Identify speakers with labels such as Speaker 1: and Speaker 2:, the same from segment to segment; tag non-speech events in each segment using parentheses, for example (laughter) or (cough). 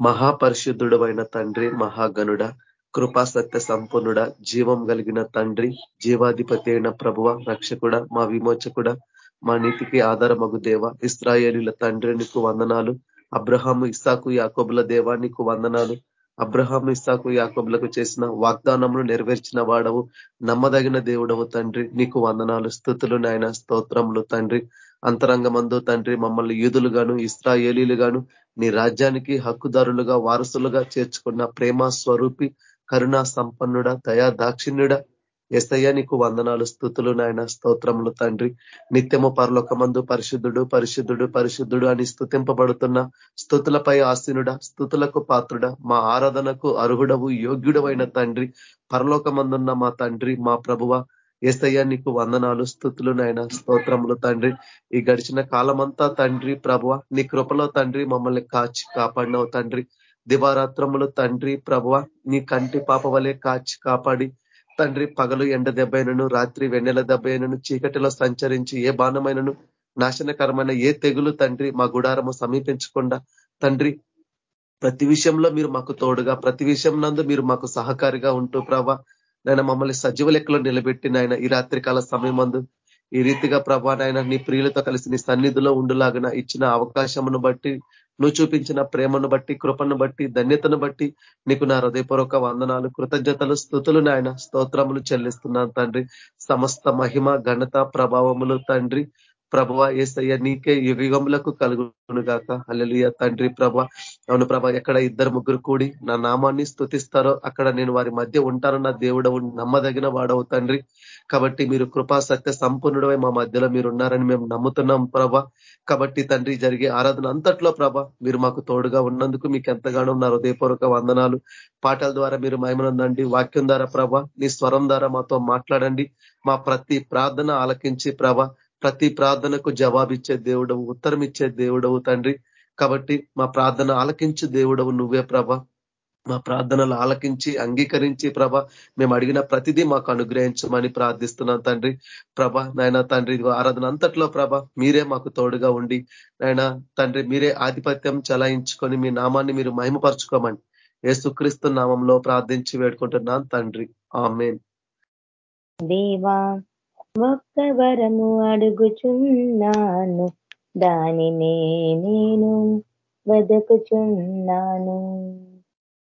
Speaker 1: మహాపరిశుద్ధుడు అయిన తండ్రి మహాగనుడ కృపా సత్య సంపన్నుడ జీవం కలిగిన తండ్రి జీవాధిపతి అయిన ప్రభువ రక్షకుడ మా విమోచకుడ మా నీతికి ఆధారమగు దేవ ఇస్రాయేలీల తండ్రి నీకు వందనాలు. అబ్రహాము ఇస్సాకు యాకోబుల దేవా నీకు వందనాలు. అబ్రహాం ఇస్సాకు యాకోబులకు చేసిన వాగ్దానములు నెరవేర్చిన వాడవు. నమ్మదగిన దేవుడవు తండ్రి నీకు వందనాలు. స్థుతులు నాయన స్తోత్రములు తండ్రి. అంతరంగమందు తండ్రి మమ్మల్ని యూదులుగాను ఇస్రాయేలీలుగాను నీ రాజ్యానికి హక్కుదారులుగా వారసులుగా చేర్చుకున్న ప్రేమ స్వరూపి కరుణా సంపన్నుడ దయా దాక్షిణ్యుడ ఎసయ్య నీకు వందనాలు స్థుతులు నాయన స్తోత్రములు తండ్రి. నిత్యము పరలోకమందు పరిశుద్ధుడు పరిశుద్ధుడు పరిశుద్ధుడు అని స్థుతింపబడుతున్న స్థుతులపై ఆసీనుడ స్థుతులకు పాత్రుడ. మా ఆరాధనకు అర్హుడవు యోగ్యుడవైన తండ్రి. పరలోకమందున్న మా తండ్రి మా ప్రభువ. ఏసయ్య నీకు వందనాలు స్థుతులు నాయన స్తోత్రములు తండ్రి. ఈ గడిచిన కాలమంతా తండ్రి ప్రభువ నీ కృపలో తండ్రి మమ్మల్ని కాచి కాపాడినవు తండ్రి. దివారాత్రములు తండ్రి ప్రభువ నీ కంటి పాప వలె కాచి కాపాడి. తండ్రి పగలు ఎండ దెబ్బైనను రాత్రి వెన్నెల దెబ్బైనను చీకటిలో సంచరించి ఏ బాణమైనను నాశనకరమైన ఏ తెగులు తండ్రి మా గుడారము సమీపించకుండా. తండ్రి ప్రతి విషయంలో మీరు మాకు తోడుగా ప్రతి విషయం నందు మీరు మాకు సహకారిగా ఉంటూ ప్రభా నాయన మమ్మల్ని సజీవ లెక్కలో నిలబెట్టి నాయన ఈ రాత్రికాల సమయం ఈ రీతిగా ప్రభా నాయన నీ ప్రియులతో కలిసి నీ సన్నిధిలో ఉండులాగిన ఇచ్చిన అవకాశమును బట్టి నువ్వు చూపించిన ప్రేమను బట్టి కృపను బట్టి ధన్యతను బట్టి నీకు నా హృదయపూర్వక వందనాలు కృతజ్ఞతలు స్థుతులు నాయన. స్తోత్రములు చెల్లిస్తున్నాను తండ్రి. సమస్త మహిమ ఘనత ప్రభావములు తండ్రి. ప్రభవ ఏసయ్య నీకే యుగములకు కలుగును గాక. అల్లెలియ తండ్రి ప్రభ. అవును ప్రభ ఎక్కడ ఇద్దరు ముగ్గురు కూడి నా నామాన్ని స్థుతిస్తారో అక్కడ నేను వారి మధ్య ఉంటానన్న దేవుడవు నమ్మదగిన వాడవు తండ్రి. కాబట్టి మీరు కృపాసక్త సత్య సంపూర్ణుడై మా మధ్యలో మీరు ఉన్నారని మేము నమ్ముతున్నాం ప్రభ. కాబట్టి తండ్రి జరిగే ఆరాధన అంతట్లో ప్రభ మీరు మాకు తోడుగా ఉన్నందుకు మీకు ఎంతగానో నా హృదయపూర్వక వందనాలు. పాటల ద్వారా మీరు మహిమనందండి వాక్యం ద్వారా ప్రభ నీ స్వరం ద్వారా మాతో మాట్లాడండి. మా ప్రతి ప్రార్థన ఆలకించి ప్రభ ప్రతి ప్రార్థనకు జవాబిచ్చే దేవుడవు ఉత్తరం ఇచ్చే దేవుడవు తండ్రి. కాబట్టి మా ప్రార్థన ఆలకించు దేవుడవు నువ్వే ప్రభ. మా ప్రార్థనలు ఆలకించి అంగీకరించి ప్రభ మేము అడిగిన ప్రతిదీ మాకు అనుగ్రహించమని ప్రార్థిస్తున్నాం తండ్రి. ప్రభ నాయన తండ్రి ఆరాధన అంతట్లో ప్రభ మీరే మాకు తోడుగా ఉండి నాయన తండ్రి మీరే ఆధిపత్యం చలాయించుకొని మీ నామాన్ని మీరు మహిమపరచుకోమని ఏసుక్రీస్తు నామంలో ప్రార్థించి వేడుకుంటున్నాను తండ్రి. ఆమెన్.
Speaker 2: దేవా ఒక్క వరము అడుగుచున్నాను. దానినే నేను బతుకుచున్నాను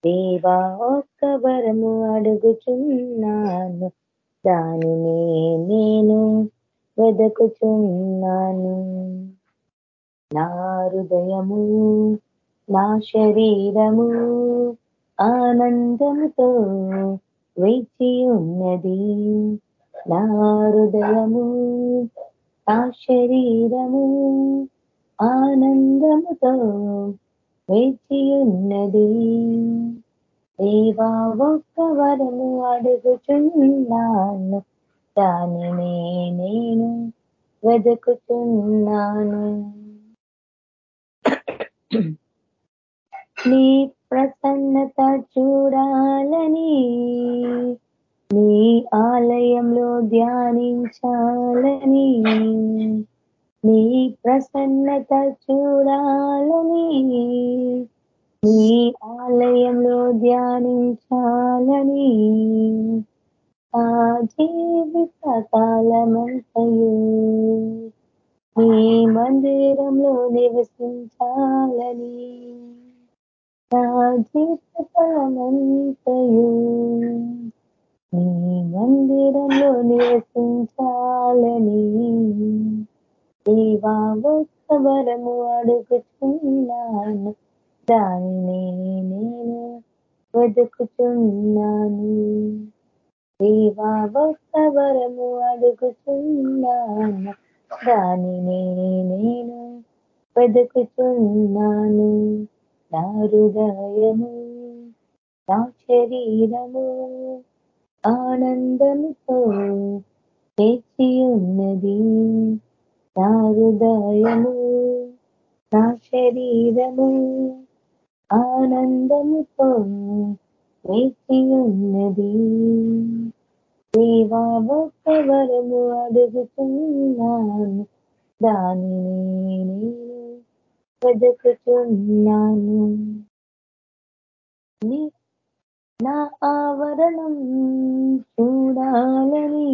Speaker 2: దేవా ఒక్క వరము అడుగుచున్నాను. దానినే నేను వెదకుచున్నాను. నా హృదయము నా శరీరము ఆనందంతో వేచి ఉన్నది. నా హృదయము నా శరీరము ఆనందముతో వేచి ఉన్నది దేవా ఒక్క వరము అడుగుచున్నాను దానినే నేను వెతుకుతున్నాను నీ ప్రసన్నత చూడాలని నీ ఆలయంలో ధ్యానించాలని నీ ప్రసన్నత చూడాలని నీ ఆలయంలో ధ్యానించాలని ఆ జీవిత కాలమంతయు నీ మందిరంలో నివసించాలని నా జీవిత కాలమంతయు నీ మందిరంలో నివసించాలని దేవా వరము అడుగుతున్నాను దానిని నేను వెతుకుతున్నాను దేవా వరము అడుగుతున్నాను దానిని నేను వెతుకుతున్నాను నా హృదయము నా శరీరము ఆనందముతో తెచ్చి ఉన్నది నా హృదయము నా శరీరము. ఆనందముతో వేచి ఉన్నది దేవా వరము అడుగుతున్నాను. దానిని నేను వెతుకుతున్నాను నీ నా ఆవరణం చూడాలని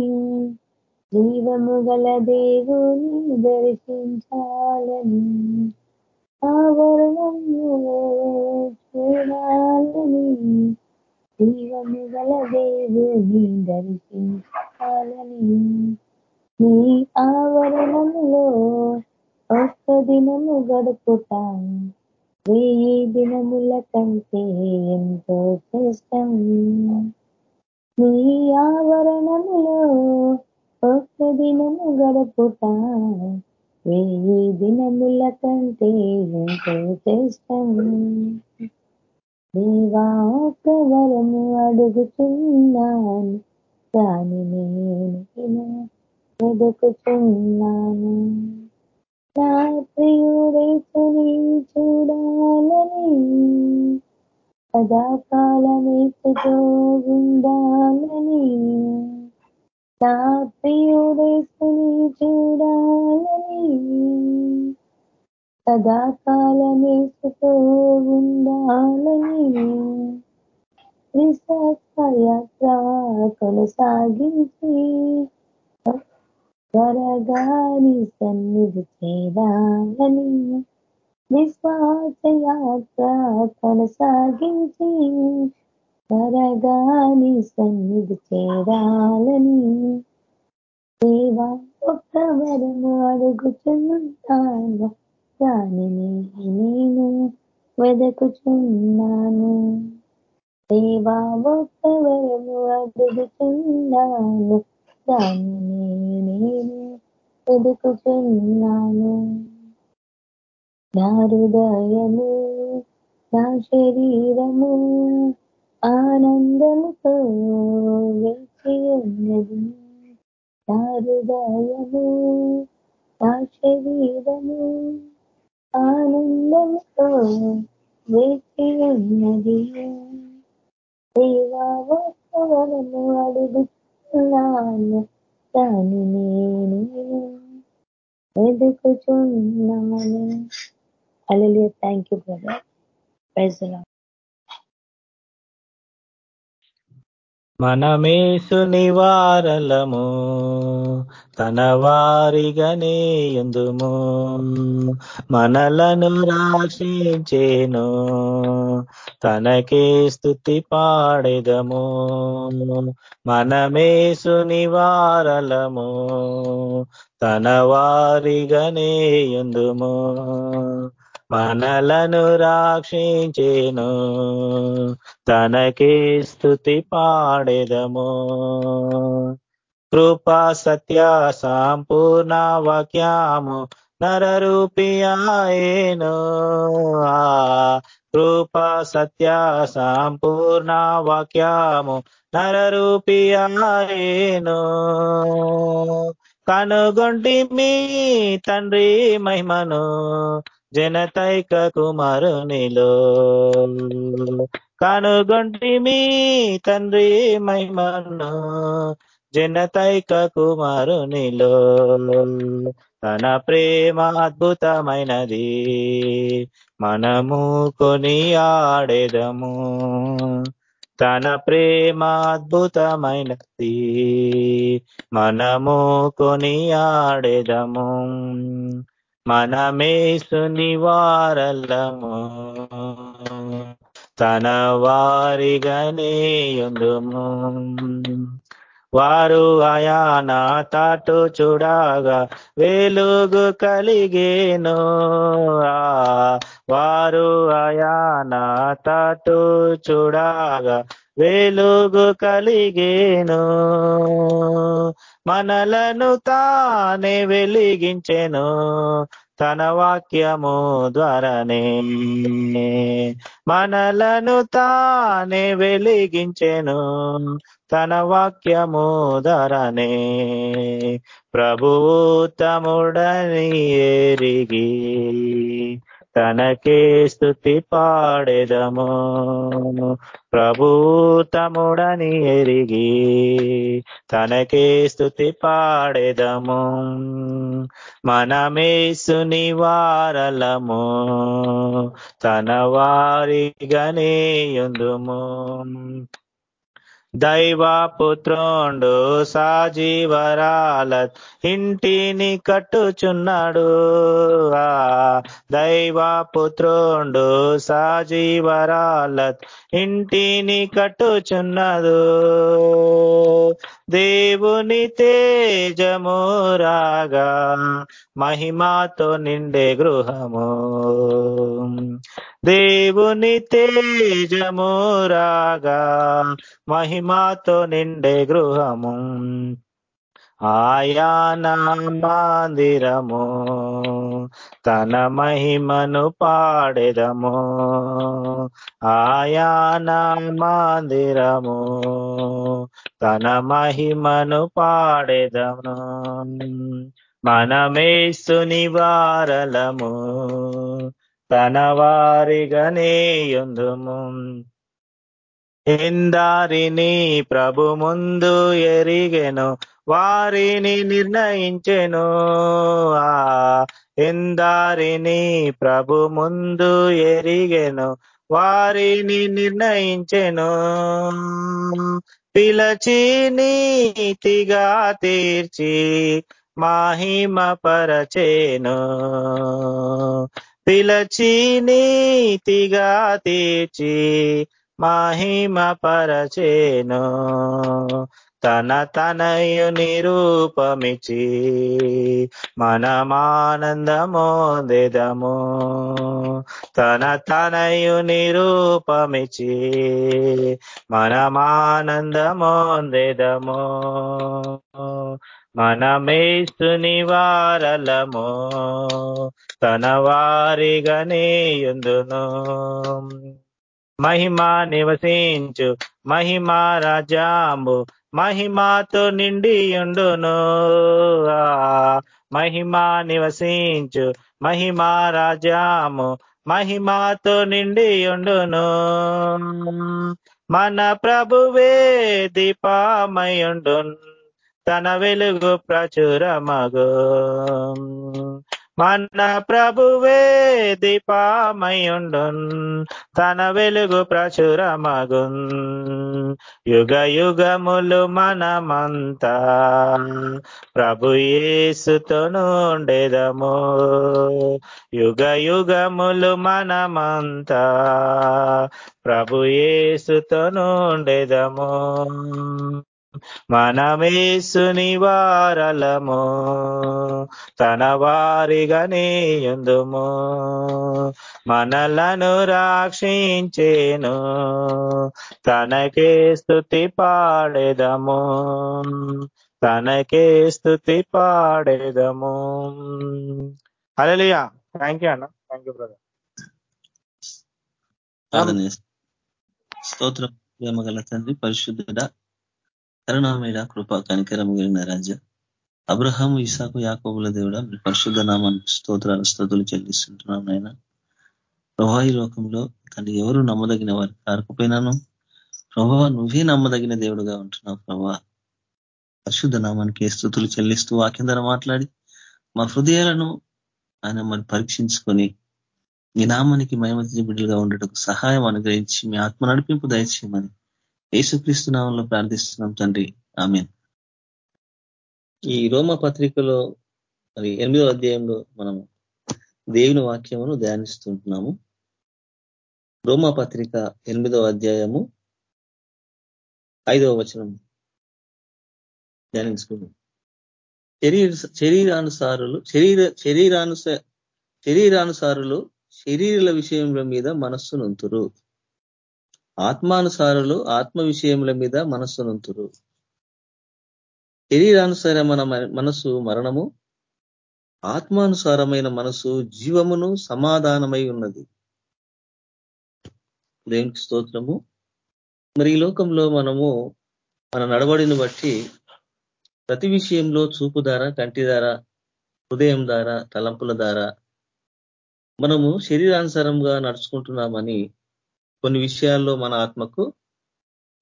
Speaker 2: జీవము గల దేవుని దర్శించాలని ఆవరణం చూడాలని జీవము గల దేవుని దర్శించాలని నీ ఆవరణములో ఒక్క దినము గడుపుతాం వెయ్యి దినముల కంటే ఎంతో శ్రేష్టం. నీ ఆవరణములో ఒక్క దినము గడుపుట వెయ్యి దినముల కంటే ఎంతో శ్రేష్టం. దేవా ఒక్క వరము అడుగుతున్నాను కానీ నేను వెతుకుతున్నాను నా చూడాలని సదాకాలమేతతో ఉండాలని నా ప్రియుడేసుని చూడాలని సదాకాలమేసుతో ఉండాలని విశ్వాసయాత్ర కొనసాగించి త్వరగాని సన్నిధి చేరాలని విశ్వాసయాత్ర కొనసాగించి త్వరగాని సన్నిధి చేరాలని దేవా ఒక్క వరము అడుగుచున్నాను. దానిని నేను వెదకుచున్నాను. దేవా ఒక్క వరము అడుగుచున్నాను. దానిని వెతుకుచున్నాను నా హృదయము నా శరీరము ఆనందముతో వేచి ఉన్నది. నా హృదయము నా శరీరము ఆనందముతో వేచి ఉన్నది. దేవా వరము అడుగుతున్నాను దాని నేను వెతుకుచున్నాను అలలియ థ్యాంక్ యూ బ్రదర్ ప్రైజ్
Speaker 3: మనమేసు నివారలము తన వారిగానే ఎందుము? మనలను రాక్షించేను తనకే స్థుతి పాడెదము. మనమేసు నివారలము తన వారిగానే ఎందుము మనలను రాక్షించేను. తనకే స్థుతి పాడెదము. కృపా సత్య సంపూర్ణ వాక్యాము నరరూపియాయేను. కృపా సత్య సంపూర్ణ వాక్యాము నరరూపియాయేను. కనుగొంటి మీ తండ్రి మహిమను జనతైక కుమారునిలో కనుగొంటి మీ తండ్రి మహిమను జనతైక కుమారునిలో తన ప్రేమ అద్భుతమైనది మనము కొని ఆడేదము. తన ప్రేమ అద్భుతమైనది మనము కొని ఆడెదము మనమేసుని వారల్లము తన వారిగానే ఉందుము వారు అయాన తాటు చూడగా వెలుగు కలిగేను. వారు అయాన తాటు చూడగా వెలుగు కలిగేను. మనలను తానే వెలిగించెను తన వాక్యము ద్వారానే. మనలను తానే వెలిగించెను తన వాక్యము ధరనే. ప్రభుతముడని ఎరిగి తనకే స్థుతి పాడెదము. ప్రభూతముడని ఎరిగి తనకే స్థుతి పాడెదము. మనమేసుని వారలము తన వారిగనేయుందుము దైవపుత్రుండు సాజీవరాల ఇంటిని కట్టుచున్నాడు. ఆ దైవపుత్రుండు సాజీవరాల ఇంటిని కట్టుచున్నదు. దేవుని తేజము రాగా మహిమాతో నిండే గృహము. దేవుని తేజము రాగా మహిమాతో నిండే గృహము. ఆయాన మందిరము తన మహిమను పాడెదము. ఆయాన మందిరము తన మహిమను పాడెదము. మనమేసుని వారలము తన వారిగానేయుందుము ఎందారిని ప్రభు ముందు ఎరిగెను వారిని నిర్ణయించెను. ఆ ఎందారిని ప్రభు ముందు ఎరిగెను. వారిని నిర్ణయించెను. పిలచి నీతిగా తీర్చి మాహిమ పరచేను పిలచి నీతిగా తీర్చి మహిమ పరచేను తన తనయు నిరూపమిచి మనమానందమోదెదము. తన తనయు నిరూపమిచి మనమానందమోదెదము. మనమేస్తుని వారలము తన వారిగానేయుందును మహిమా నివసించు మహిమా రాజాంబు మహిమాతో నిండియుండును. మహిమా నివసించు మహిమా రాజాము మహిమాతో నిండియుండును. మన ప్రభువే దీపామయుండు తన వెలుగు ప్రచురమగు. మన ప్రభువే దీపామయుండు తన వెలుగు ప్రచురమగున్. యుగ యుగములు మనమంతా ప్రభు యేసుతో యుగ యుగములు మనమంతా ప్రభు యేసుతో మనమేసుని వారలము తన వారిగనేయుందుము మనలను రాక్షించేను తనకే స్థుతి పాడేదము. తనకే స్థుతి పాడేదము. అలలియా థ్యాంక్ యూ అన్న. థ్యాంక్ యూ బ్రదర్
Speaker 4: స్తోత్రం ప్రేమ గల తండ్రి పరిశుద్ధుడ కరుణామేడ కృప కనికరము కలిగిన రాజ. అబ్రహాము ఇసాకు యాకోబుల దేవుడ మీ పరిశుద్ధ నామాన్ని స్తోత్రాలు స్థుతులు చెల్లిస్తుంటున్నాం నాయన. ప్రభా ఈ లోకంలో తండ్రి ఎవరు నమ్మదగిన వారు కారకపోయినాను? ప్రభా నువ్వే నమ్మదగిన దేవుడుగా ఉంటున్నావు ప్రభా పరిశుద్ధ నామానికి స్థుతులు చెల్లిస్తూ వాక్యం ద్వారా మాట్లాడి మా హృదయాలను ఆయన మరి పరీక్షించుకొని మీ నామానికి మయమతి బిడ్డలుగా ఉండటకు సహాయం అనుగ్రహించి మీ ఆత్మ నడిపింపు దయచేయమని యేసుక్రీస్తు నామంలో ప్రార్థిస్తున్నాం తండ్రి. ఆమె ఈ రోమ పత్రికలో మరి ఎనిమిదో అధ్యాయంలో మనం దేవుని వాక్యమును ధ్యానిస్తుంటున్నాము రోమా పత్రిక ఎనిమిదో అధ్యాయము ఐదవ వచనం ధ్యానించుకున్నాం శరీర శరీరానుసారులు శరీర శరీరానుస శరీరానుసారులు శరీరాల విషయంలో మీద మనస్సు నుంతురు ఆత్మానుసారులు ఆత్మ విషయముల మీద మనస్సు శరీరానుసార శరీరానుసారమైన మనసు మరణము ఆత్మానుసారమైన మనసు జీవమును సమాధానమై ఉన్నది. దేవునికి స్తోత్రము. మరి ఈ లోకంలో మనము మన నడవడిని బట్టి ప్రతి విషయంలో చూపు ధార కంటి ధార హృదయం ద్వారా తలంపుల ద్వారా మనము శరీరానుసారంగా నడుచుకుంటున్నామని కొన్ని విషయాల్లో మన ఆత్మకు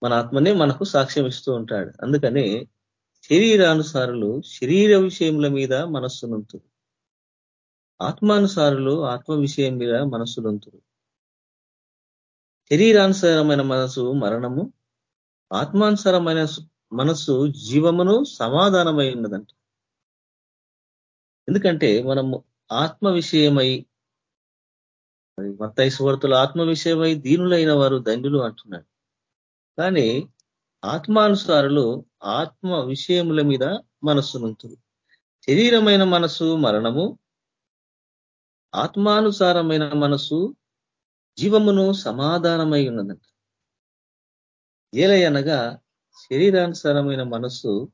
Speaker 4: మన ఆత్మనే మనకు సాక్ష్యం ఇస్తూ ఉంటాడు. అందుకని శరీరానుసారులు శరీర విషయముల మీద మనస్సునంతురు. ఆత్మానుసారులు ఆత్మ విషయం మీద మనస్సునంతురు. శరీరానుసారమైన మనసు మరణము ఆత్మానుసారమైన మనస్సు జీవమును సమాధానమై ఉన్నదంట. ఎందుకంటే మనము ఆత్మ విషయమై మత్తై సువార్తలు ఆత్మ విషయమై దీనులైన వారు దండులు అంటున్నాడు. కానీ ఆత్మానుసారులు ఆత్మ విషయముల మీద మనస్సునుంతురు. శరీరమైన మనసు మరణము ఆత్మానుసారమైన మనసు జీవమును సమాధానమై ఉన్నదంట. ఏలయనగా శరీరానుసారమైన మనస్సు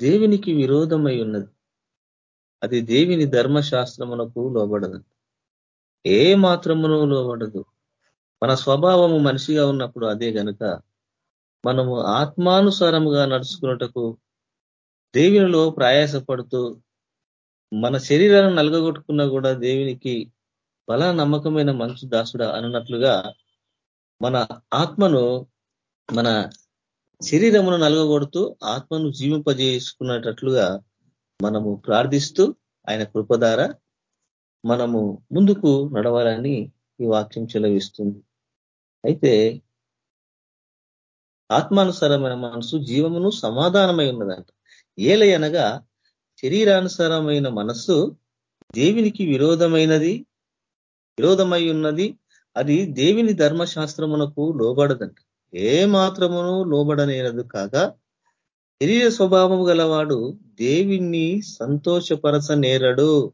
Speaker 4: దేవునికి విరోధమై ఉన్నది. అది దేవిని ధర్మశాస్త్రమునకు లోబడదంట. ఏ మాత్రమును లోబడదు. మన స్వభావము మనిషిగా ఉన్నప్పుడు అదే గనుక మనము ఆత్మానుసారముగా నడుచుకున్నటకు దేవునిలో ప్రయాసపడుతూ మన శరీరాన్ని నలగగొట్టుకున్నా కూడా దేవునికి బల నమ్మకమైన మంచు దాసుడా అన్నట్లుగా మన ఆత్మను మన శరీరమును నలగగొడుతూ ఆత్మను జీవింపజేసుకున్నట్లుగా మనము ప్రార్థిస్తూ ఆయన కృపధార మనము ముందుకు నడవాలని ఈ వాక్యం చెలవిస్తుంది. అయితే ఆత్మానుసారమైన మనసు జీవమును సమాధానమై ఉన్నదంట. ఏలయనగా శరీరానుసారమైన మనస్సు దేవునికి విరోధమైనది విరోధమై ఉన్నది అది దేవుని ధర్మశాస్త్రమునకు లోబడదంట. ఏ మాత్రమును లోబడనేరదు కాగా శరీర స్వభావము గలవాడు దేవిని సంతోషపరచ నేరడు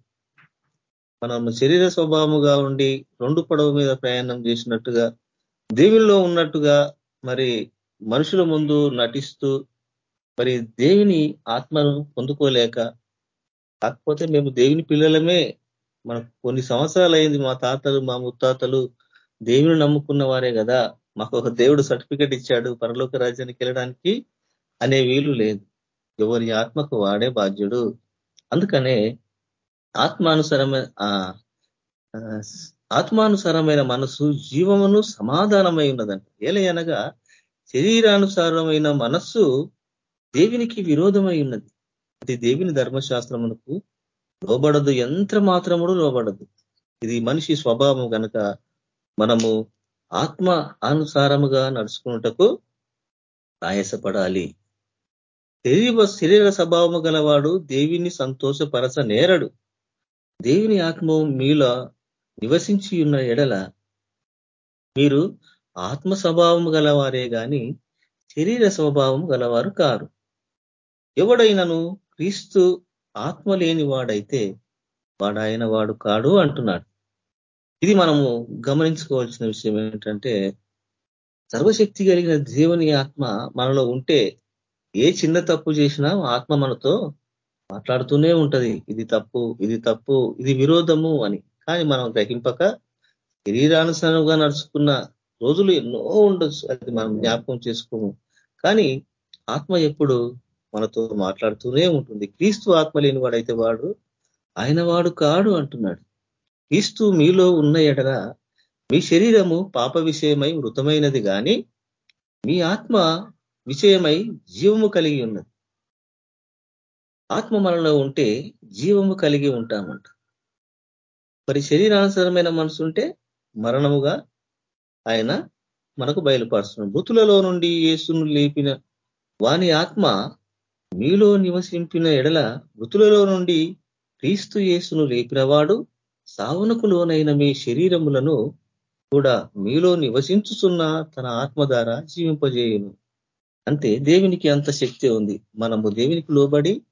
Speaker 4: మనం శరీర స్వభావముగా ఉండి రెండు పడవ మీద ప్రయాణం చేసినట్టుగా దేవునిలో ఉన్నట్టుగా మరి మనుషుల ముందు నటిస్తూ మరి దేవుని ఆత్మను పొందుకోలేక కాకపోతే మేము దేవుని పిల్లలమే. మనకు కొన్ని సంవత్సరాలు అయింది మా తాతలు మా ముత్తాతలు దేవుని నమ్ముకున్న వారే కదా. మాకు ఒక దేవుడు సర్టిఫికెట్ ఇచ్చాడు పరలోక రాజ్యానికి వెళ్ళడానికి అనే వీలు లేదు. ఎవరి ఆత్మకు వాడే బాధ్యుడు. అందుకనే ఆత్మానుసరమైన ఆత్మానుసారమైన మనసు జీవమును సమాధానమై ఉన్నదంట. ఏలయనగా శరీరానుసారమైన మనస్సు దేవునికి విరోధమై ఉన్నది. అది దేవుని ధర్మశాస్త్రమునకు లోబడదు యంత్ర మాత్రముడు లోబడదు. ఇది మనిషి స్వభావం కనుక మనము ఆత్మ అనుసారముగా నడుచుకున్నటకు ఆయాసపడాలి శరీర శరీర స్వభావము గలవాడు దేవిని సంతోషపరచ నేరడు. దేవుని ఆత్మ మీలో నివసించి ఉన్న ఎడల మీరు ఆత్మ స్వభావం గలవారే గాని శరీర స్వభావం గలవారు కారు. ఎవడైనను క్రీస్తు ఆత్మ లేని వాడైతే వాడాయన వాడు కాడు అంటున్నాడు. ఇది మనము గమనించుకోవాల్సిన విషయం ఏంటంటే సర్వశక్తి కలిగిన దేవుని ఆత్మ మనలో ఉంటే ఏ చిన్న తప్పు చేసినా ఆత్మ మనతో మాట్లాడుతూనే ఉంటది. ఇది తప్పు ఇది తప్పు ఇది విరోధము అని. కానీ మనం గ్రహింపక శరీరానుసారంగా నడుచుకున్న రోజులు ఎన్నో ఉండొచ్చు. అది మనం జ్ఞాపకం చేసుకోము. కానీ ఆత్మ ఎప్పుడు మనతో మాట్లాడుతూనే ఉంటుంది. క్రీస్తు ఆత్మ లేని వాడైతే వాడు ఆయన వాడు కాడు అంటున్నాడు. క్రీస్తు మీలో ఉన్న ఎడల మీ శరీరము పాప విషయమై మృతమైనది కానీ మీ ఆత్మ విషయమై జీవము కలిగి ఉన్నది. ఆత్మ మనలో ఉంటే జీవము కలిగి ఉంటామంట. మరి శరీరానుసరమైన మనసు ఉంటే మరణముగా ఆయన మనకు బయలుపరుస్తున్నాడు. మృతులలో నుండి యేసును లేపిన వాని ఆత్మ మీలో నివసింపిన ఎడల మృతులలో నుండి క్రీస్తు యేసును లేపినవాడు సావునకు లోనైన మీ శరీరములను కూడా మీలో నివసించుతున్న తన ఆత్మ ద్వారా జీవింపజేయును. అంతే దేవునికి అంత శక్తి ఉంది. మనము దేవునికి లోబడి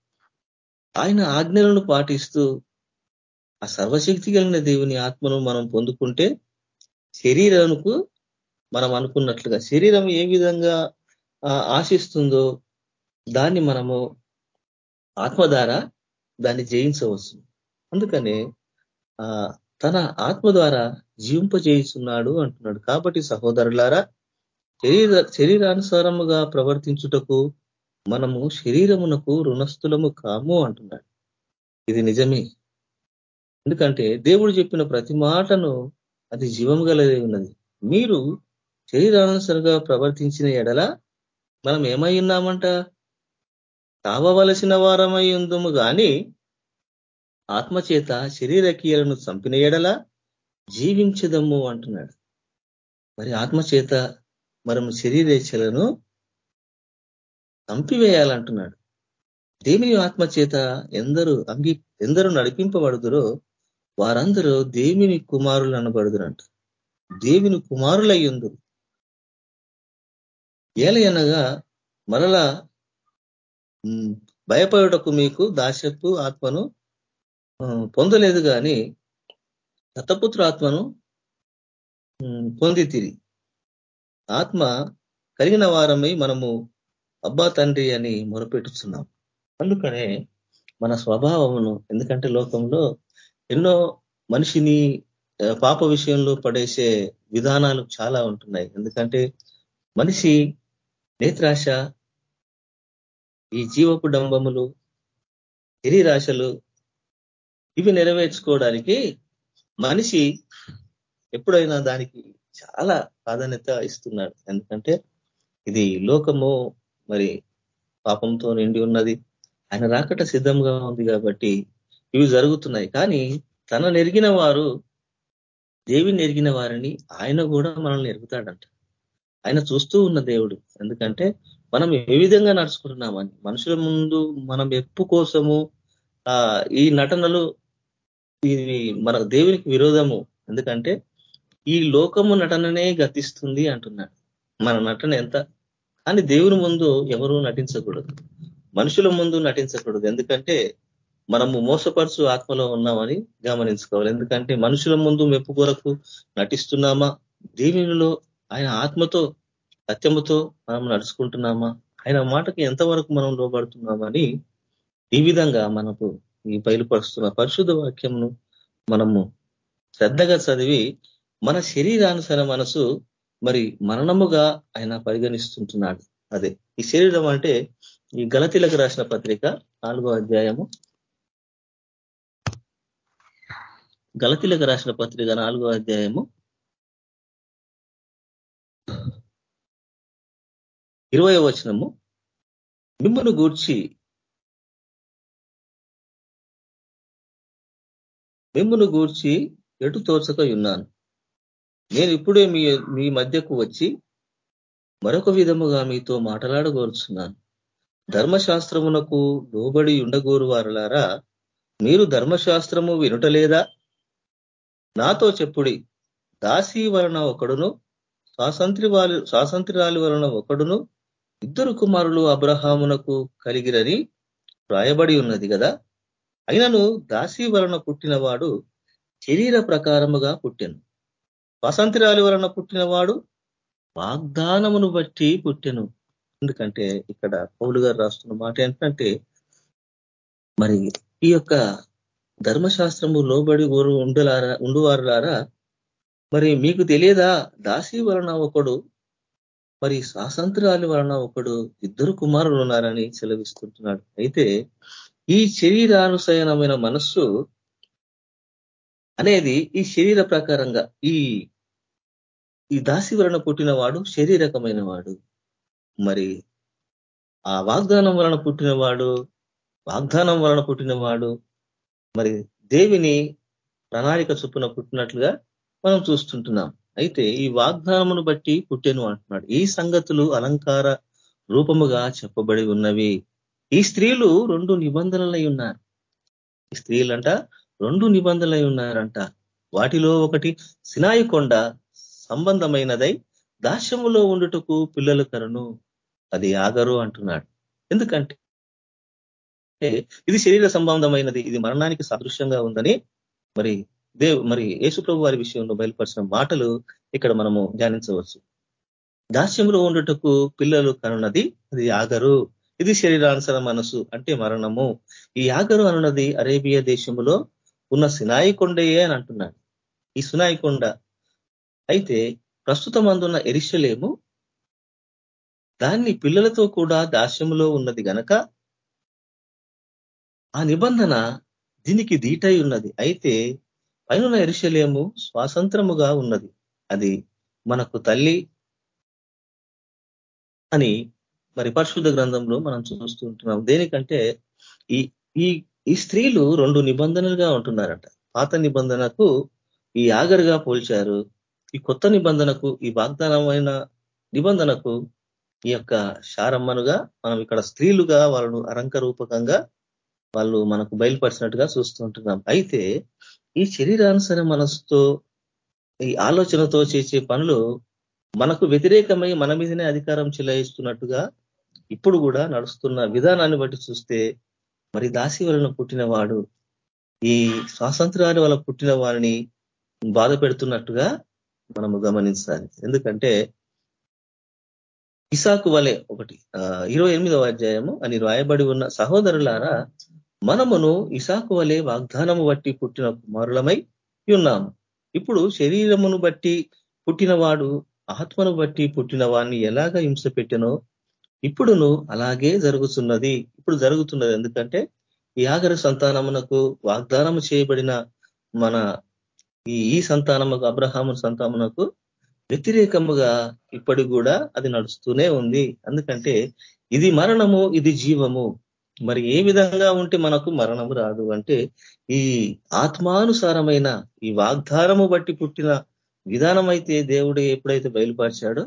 Speaker 4: ఆయన ఆజ్ఞలను పాటిస్తూ ఆ సర్వశక్తి కలిగిన దేవుని ఆత్మను మనం పొందుకుంటే శరీరంకు మనం అనుకున్నట్లుగా శరీరం ఏ విధంగా ఆశిస్తుందో దాన్ని మనము ఆత్మ ద్వారా దాన్ని జయించవచ్చు. అందుకనే తన ఆత్మ ద్వారా జీవింపజేయిస్తున్నాడు అంటున్నాడు. కాబట్టి సహోదరులారా శరీర శరీరానుసారముగా ప్రవర్తించుటకు మనము శరీరమునకు రుణస్థులము కాము అంటున్నాడు. ఇది నిజమే. ఎందుకంటే దేవుడు చెప్పిన ప్రతి మాటను అది జీవం గలదే ఉన్నది. మీరు శరీరానుసరంగా ప్రవర్తించిన ఎడల మనం ఏమై ఉన్నామంట? తావవలసిన వారమై ఉందము కానీ ఆత్మచేత శరీరకీయలను చంపిన ఎడల జీవించదము అంటున్నాడు. మరి ఆత్మచేత మనము శరీరేచ్ఛలను చంపివేయాలంటున్నాడు. దేవుని ఆత్మచేత ఎందరు అంగీ ఎందరు నడిపింపబడుదురో వారందరూ దేవుని కుమారులు అనబడుదురంట. దేవుని కుమారులయ్యుందురు. ఏలయనగా మరలా భయపడుటకు మీకు దాశపు ఆత్మను పొందలేదు కానీ దత్తపుత్ర ఆత్మను పొందితిరి. ఆత్మ కలిగిన వారమై మనము అబ్బా తండ్రి అని మొరపెట్టుతున్నాం అందుకనే మన స్వభావమును ఎందుకంటే లోకంలో ఎన్నో మనిషిని పాప విషయంలో పడేసే విధానాలు చాలా ఉంటున్నాయి. ఎందుకంటే మనిషి నేత్రాశ ఈ జీవపు డంబములు శరీరాశలు ఇవి నెరవేర్చుకోవడానికి మనిషి ఎప్పుడైనా దానికి చాలా ప్రాధాన్యత ఇస్తున్నాడు. ఎందుకంటే ఇది లోకము మరి పాపంతో నిండి ఉన్నది. ఆయన రాకట సిద్ధంగా ఉంది కాబట్టి ఇవి జరుగుతున్నాయి. కానీ తన నెరిగిన వారు దేవిని నెరిగిన వారిని ఆయన కూడా మనల్ని ఎరుగుతాడంట ఆయన చూస్తూ ఉన్న దేవుడు. ఎందుకంటే మనం ఏ విధంగా నడుచుకుంటున్నామని మనుషుల ముందు మనం ఎప్పు కోసము ఆ ఈ నటనలు ఇది మన దేవునికి విరోధము. ఎందుకంటే ఈ లోకము నటననే గతిస్తుంది అంటున్నాడు. మన నటన ఎంత కానీ దేవుని ముందు ఎవరూ నటించకూడదు. మనుషుల ముందు నటించకూడదు. ఎందుకంటే మనము మోసపరుచు ఆత్మలో ఉన్నామని గమనించుకోవాలి. ఎందుకంటే మనుషుల ముందు మెప్పు కొరకు నటిస్తున్నామా? దేవునిలో ఆయన ఆత్మతో సత్యముతో మనం నడుచుకుంటున్నామా? ఆయన మాటకి ఎంతవరకు మనం లోబడుతున్నామని ఈ విధంగా మనకు ఈ బయలుపరుస్తున్న పరిశుద్ధ వాక్యంను మనము శ్రద్ధగా చదివి మన శరీరానుసర మనసు మరి మరణముగా ఆయన పరిగణిస్తుంటున్నాడు. అదే. ఈ శరీరం అంటే ఈ గలతీలకు రాసిన పత్రిక నాలుగో అధ్యాయము. గలతీలకు రాసిన పత్రిక నాలుగో అధ్యాయము. ఇరవై వచనము. మిమ్మను గూర్చి మిమ్మను గూర్చి ఎటు తోచక ఉన్నాను? నేను ఇప్పుడే మీ మీ మధ్యకు వచ్చి మరొక విధముగా మీతో మాట్లాడగోరుచున్నాను. ధర్మశాస్త్రమునకు లోబడి ఉండగోరు వారులారా మీరు ధర్మశాస్త్రము వినుటలేదా? నాతో చెప్పుడి. దాసీ వలన ఒకడును స్వాతంత్రి స్వాతంత్రాలు వలన ఒకడును ఇద్దరు కుమారులు అబ్రహామునకు కలిగిరని రాయబడి ఉన్నది కదా అయినను దాసీ వలన పుట్టినవాడు శరీర ప్రకారముగా పుట్టాను. స్వాతంత్రాలు వలన పుట్టినవాడు వాగ్దానమును బట్టి పుట్టెను. ఎందుకంటే ఇక్కడ పౌలు గారు రాస్తున్న మాట ఏంటంటే మరి ఈ యొక్క ధర్మశాస్త్రము లోబడి ఉండులారా ఉండువారులారా? మరి మీకు తెలియదా దాసి వలన ఒకడు మరి స్వాతంత్రాల వలన ఒకడు ఇద్దరు కుమారులు ఉన్నారని సెలవిస్తుంటున్నాడు. అయితే ఈ శరీరానుసయనమైన మనస్సు అనేది ఈ శరీర ప్రకారంగా ఈ ఈ దాసి వలన పుట్టినవాడు శరీరకమైన వాడు మరి ఆ వాగ్దానం వలన పుట్టినవాడు వాగ్దానం వలన పుట్టినవాడు మరి దేవిని ప్రణాళిక చొప్పున పుట్టినట్లుగా మనం చూస్తుంటున్నాం. అయితే ఈ వాగ్దానమును బట్టి పుట్టెను అంటున్నాడు. ఈ సంగతులు అలంకార రూపముగా చెప్పబడి ఉన్నవి. ఈ స్త్రీలు రెండు నిబంధనలై ఉన్నారు. ఈ స్త్రీలంట రెండు నిబంధనలై ఉన్నారంట. వాటిలో ఒకటి సినాయి కొండ సంబంధమైనదై దాస్యములో ఉండుటకు పిల్లలు కరను అది ఆగరు అంటున్నాడు. ఎందుకంటే ఇది శరీర సంబంధమైనది. ఇది మరణానికి సదృశ్యంగా ఉందని మరి దేవ్ మరి యేసుప్రభు వారి విషయంలో బయలుపరిచిన మాటలు ఇక్కడ మనము ధ్యానించవచ్చు. దాస్యంలో ఉండుటకు పిల్లలు కనున్నది అది ఆగరు. ఇది శరీరానుసర మనసు అంటే మరణము. ఈ ఆగరు అనున్నది అరేబియా దేశంలో ఉన్న సినాయి కొండయే అని అంటున్నాడు. ఈ సునాయి కొండ. అయితే ప్రస్తుతం అందున్న ఎరిశలేము దాన్ని పిల్లలతో కూడా దాస్యములో ఉన్నది గనక ఆ నిబంధన దీనికి దీటై ఉన్నది. అయితే పైన ఎరుశలేము స్వాతంత్రముగా ఉన్నది. అది మనకు తల్లి అని మరి పరిశుద్ధ గ్రంథంలో మనం చూస్తూ ఉంటున్నాం దేనికంటే ఈ ఈ ఈ స్త్రీలు రెండు నిబంధనలుగా ఉంటున్నారట. పాత నిబంధనకు ఈ ఆగరుగా పోల్చారు. ఈ కొత్త నిబంధనకు ఈ వాగ్దానమైన నిబంధనకు ఈ యొక్క శారమ్మనుగా మనం ఇక్కడ స్త్రీలుగా వాళ్ళను అలంక రూపకంగా వాళ్ళు మనకు బయలుపరిచినట్టుగా చూస్తుంటున్నాం. అయితే ఈ శరీరానుసర మనసుతో ఈ ఆలోచనతో చేసే పనులు మనకు వ్యతిరేకమై మన మీదనే అధికారం చెలాయిస్తున్నట్టుగా ఇప్పుడు కూడా నడుస్తున్న విధానాన్ని బట్టి చూస్తే మరి దాసి వలన పుట్టినవాడు ఈ స్వాతంత్రాన్ని వల్ల పుట్టిన వారిని బాధ పెడుతున్నట్టుగా మనము గమనించాలి. ఎందుకంటే ఇసాకు వలె ఒకటి ఇరవై ఎనిమిదవ అధ్యాయము అని రాయబడి ఉన్న సహోదరులారా మనమును ఇసాకు వలె వాగ్దానము బట్టి పుట్టిన కుమారులమై ఉన్నాము. ఇప్పుడు శరీరమును బట్టి పుట్టినవాడు ఆత్మను బట్టి పుట్టిన వాడిని ఎలాగ హింస పెట్టినో ఇప్పుడును అలాగే జరుగుతున్నది. ఇప్పుడు జరుగుతున్నది ఎందుకంటే ఈ సంతానమునకు వాగ్దానము చేయబడిన మన ఈ సంతానముకు అబ్రహాము సంతానమునకు వ్యతిరేకముగా ఇప్పటి కూడా అది నడుస్తూనే ఉంది. ఎందుకంటే ఇది మరణము ఇది జీవము. మరి ఏ విధంగా ఉంటే మనకు మరణము రాదు? అంటే ఈ ఆత్మానుసారమైన ఈ వాగ్దానము బట్టి పుట్టిన విధానం అయితే దేవుడు ఎప్పుడైతే బయలుపరిచాడో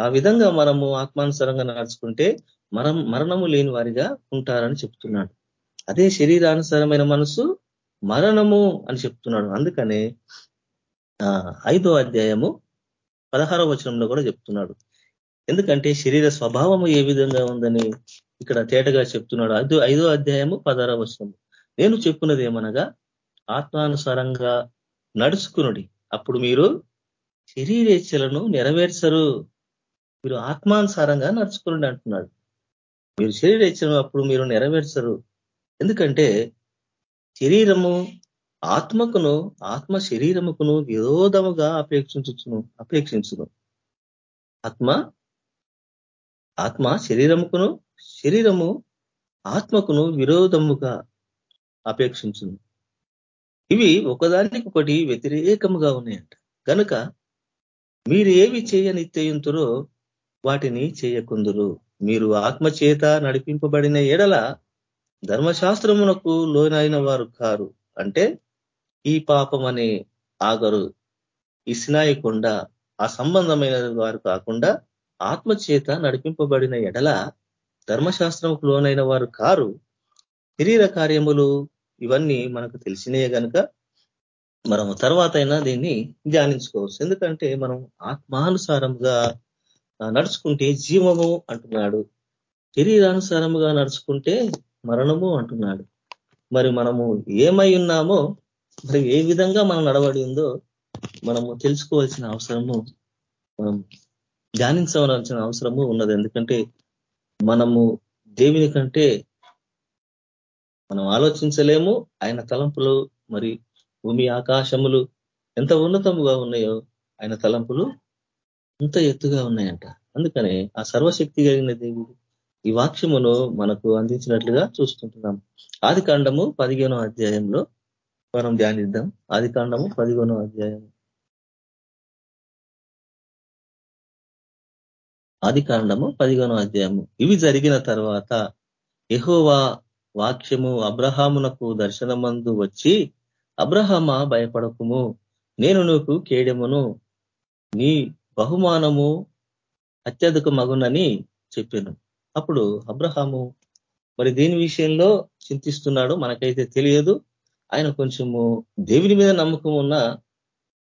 Speaker 4: ఆ విధంగా మనము ఆత్మానుసరంగా నడుచుకుంటే మరం మరణము లేని వారిగా ఉంటారని చెప్తున్నాడు. అదే శరీరానుసారమైన మనసు మరణము అని చెప్తున్నాడు. అందుకనే ఐదో అధ్యాయము పదహారో వచనంలో కూడా చెప్తున్నాడు. ఎందుకంటే శరీర స్వభావము ఏ విధంగా ఉందని ఇక్కడ తేటగా చెప్తున్నాడు. ఐదో ఐదో అధ్యాయము పదహారో వచనము నేను చెప్పున్నది ఏమనగా ఆత్మానుసారంగా నడుచుకునుడి. అప్పుడు మీరు శరీరేచ్ఛలను నెరవేర్చరు. మీరు ఆత్మానుసారంగా నడుచుకోండి అంటున్నాడు. మీరు శరీరం అప్పుడు మీరు నెరవేర్చరు. ఎందుకంటే శరీరము ఆత్మకును ఆత్మ శరీరముకును విరోధముగా అపేక్షించును అపేక్షించును. ఆత్మ ఆత్మ శరీరముకును శరీరము ఆత్మకును విరోధముగా అపేక్షించును. ఇవి ఒకదానికి ఒకటి వ్యతిరేకముగా ఉన్నాయంట. కనుక మీరు ఏవి చేయనిత్యయుంతురో వాటిని చేయకుందురు. మీరు ఆత్మ చేత నడిపింపబడిన ఎడల ధర్మశాస్త్రమునకు లోనైన వారు కారు. అంటే ఈ పాపం అనే ఆగరు. ఇస్నాయి ఆ సంబంధమైన వారు కాకుండా ఆత్మ చేత నడిపింపబడిన ఎడల ధర్మశాస్త్రముకు లోనైన వారు కారు. శరీర కార్యములు ఇవన్నీ మనకు తెలిసినాయే కనుక మనం తర్వాత అయినా దీన్ని ధ్యానించుకోవచ్చు. ఎందుకంటే మనం ఆత్మానుసారంగా నడుచుకుంటే జీవము అంటున్నాడు. శరీరానుసారముగా నడుచుకుంటే మరణము అంటున్నాడు. మరి మనము ఏమై ఉన్నామో మరి ఏ విధంగా మనం నడవడి ఉందో మనము తెలుసుకోవాల్సిన అవసరము మనం ధ్యానించవలసిన అవసరము ఉన్నది. ఎందుకంటే మనము దేవుని కంటే మనం ఆలోచించలేము. ఆయన తలంపులు మరి భూమి ఆకాశములు ఎంత ఉన్నతముగా ఉన్నాయో ఆయన తలంపులు అంత ఎత్తుగా ఉన్నాయంట. అందుకనే ఆ సర్వశక్తి కలిగిన దేవుడు ఈ వాక్యమును మనకు అందించినట్లుగా చూస్తుంటున్నాం. ఆది కాండము పదిహేనో అధ్యాయంలో మనం ధ్యానిద్దాం. ఆది కాండము పదిహేనో అధ్యాయం. ఆది కాండము పదిహేనో అధ్యాయము. ఇవి జరిగిన తర్వాత ఎహోవా వాక్యము అబ్రహామునకు దర్శనమందు వచ్చి అబ్రహమ భయపడకుము. నేను నీకు కేడెమును నీ బహుమానము అత్యధిక మగునని చెప్పాను. అప్పుడు అబ్రహాము మరి దేని విషయంలో చింతిస్తున్నాడో మనకైతే తెలియదు. ఆయన కొంచెము దేవుని మీద నమ్మకం ఉన్న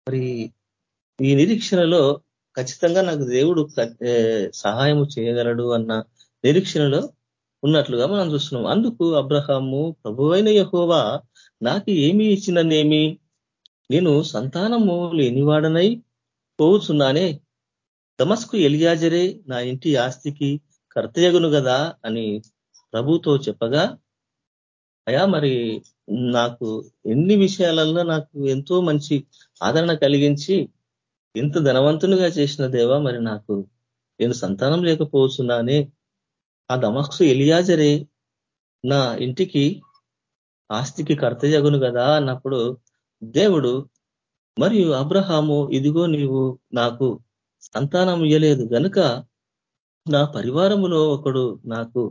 Speaker 4: మరి ఈ నిరీక్షణలో ఖచ్చితంగా నాకు దేవుడు సహాయము చేయగలడు అన్న నిరీక్షణలో ఉన్నట్లుగా మనం చూస్తున్నాం. అందుకు అబ్రహాము ప్రభువైన యహోవా నాకు ఏమి ఇచ్చిననేమి? నేను సంతానము లేనివాడనై పోవుచున్నానే. దమస్కు ఎలియాజరే నా ఇంటి ఆస్తికి కర్తయగును కదా అని ప్రభుతో చెప్పగా అయా మరి నాకు ఎన్ని విషయాలలో నాకు ఎంతో మంచి ఆదరణ కలిగించి ఇంత ధనవంతునిగా చేసిన దేవా మరి నాకు నేను సంతానం లేకపోతున్నానే ఆ దమస్కు ఎలియాజరే నా ఇంటికి ఆస్తికి కర్తయగును కదా అన్నప్పుడు దేవుడు మరియు అబ్రహాము ఇదిగో నీవు నాకు సంతానం ఇయ్యలేదు. గనుక నా పరివారములో ఒకడు నాకు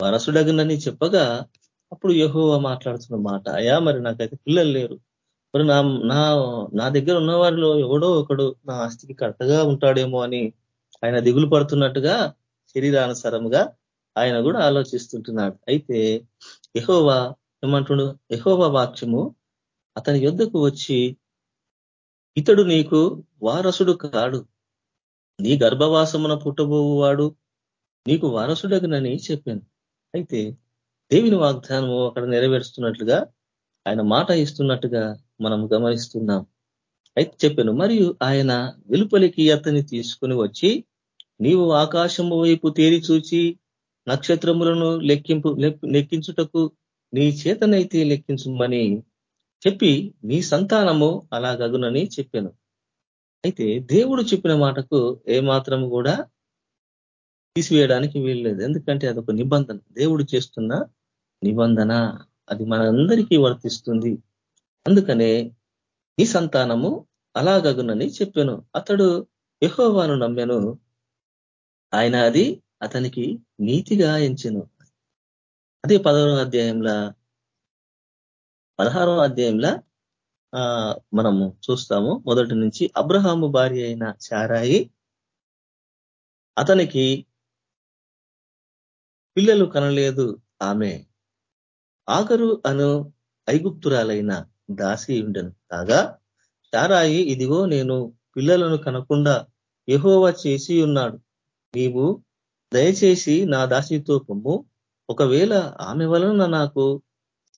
Speaker 4: వరసుడగనని చెప్పగా అప్పుడు యహోవ మాట్లాడుతున్న మాట అయా మరి నాకైతే పిల్లలు లేరు. మరి నా నా నా దగ్గర ఉన్న వారిలో ఎవడో ఒకడు నా ఆస్తికి కర్తగా ఉంటాడేమో అని ఆయన దిగులు పడుతున్నట్టుగా శరీరానుసారంగా ఆయన కూడా ఆలోచిస్తుంటున్నాడు. అయితే యహోవా ఏమంటుడు? యహోవా వాక్యము అతని యుద్ధకు వచ్చి ఇతడు నీకు వారసుడు కాడు. నీ గర్భవాసమున పుట్టబోవువాడు నీకు వారసుడగనని చెప్పాను. అయితే దేవిని వాగ్దానము అక్కడ నెరవేరుస్తున్నట్లుగా ఆయన మాట ఇస్తున్నట్టుగా మనం గమనిస్తున్నాం. అయితే చెప్పాను మరియు ఆయన వెలుపలికి అతన్ని తీసుకుని వచ్చి నీవు ఆకాశము వైపు తేరి చూచి నక్షత్రములను లెక్కింపు లెక్కించుటకు నీ చేతనైతే లెక్కించమని చెప్పి నీ సంతానము అలాగగునని చెప్పాను. అయితే దేవుడు చెప్పిన మాటకు ఏమాత్రం కూడా తీసివేయడానికి వీల్లేదు. ఎందుకంటే అదొక నిబంధన. దేవుడు చేస్తున్న నిబంధన. అది మనందరికీ వర్తిస్తుంది. అందుకనే ఈ సంతానము అలాగగునని చెప్పాను. అతడు యహోవాను నమ్మెను. ఆయన అది అతనికి నీతిగా ఎంచెను. అదే పదవ అధ్యాయంలో పదహారో అధ్యాయంలో మనము చూస్తాము. మొదటి నుంచి అబ్రహాము భార్య అయిన శారాయి అతనికి పిల్లలు కనలేదు. ఆమె ఆఖరు అను ఐగుప్తురాలైన దాసి ఉండను. కాగా శారాయి ఇదిగో నేను పిల్లలను కనకుండా ఎహోవా చేసి ఉన్నాడు. నీవు దయచేసి నా దాసితో పొమ్ము. ఒకవేళ ఆమె వలన నాకు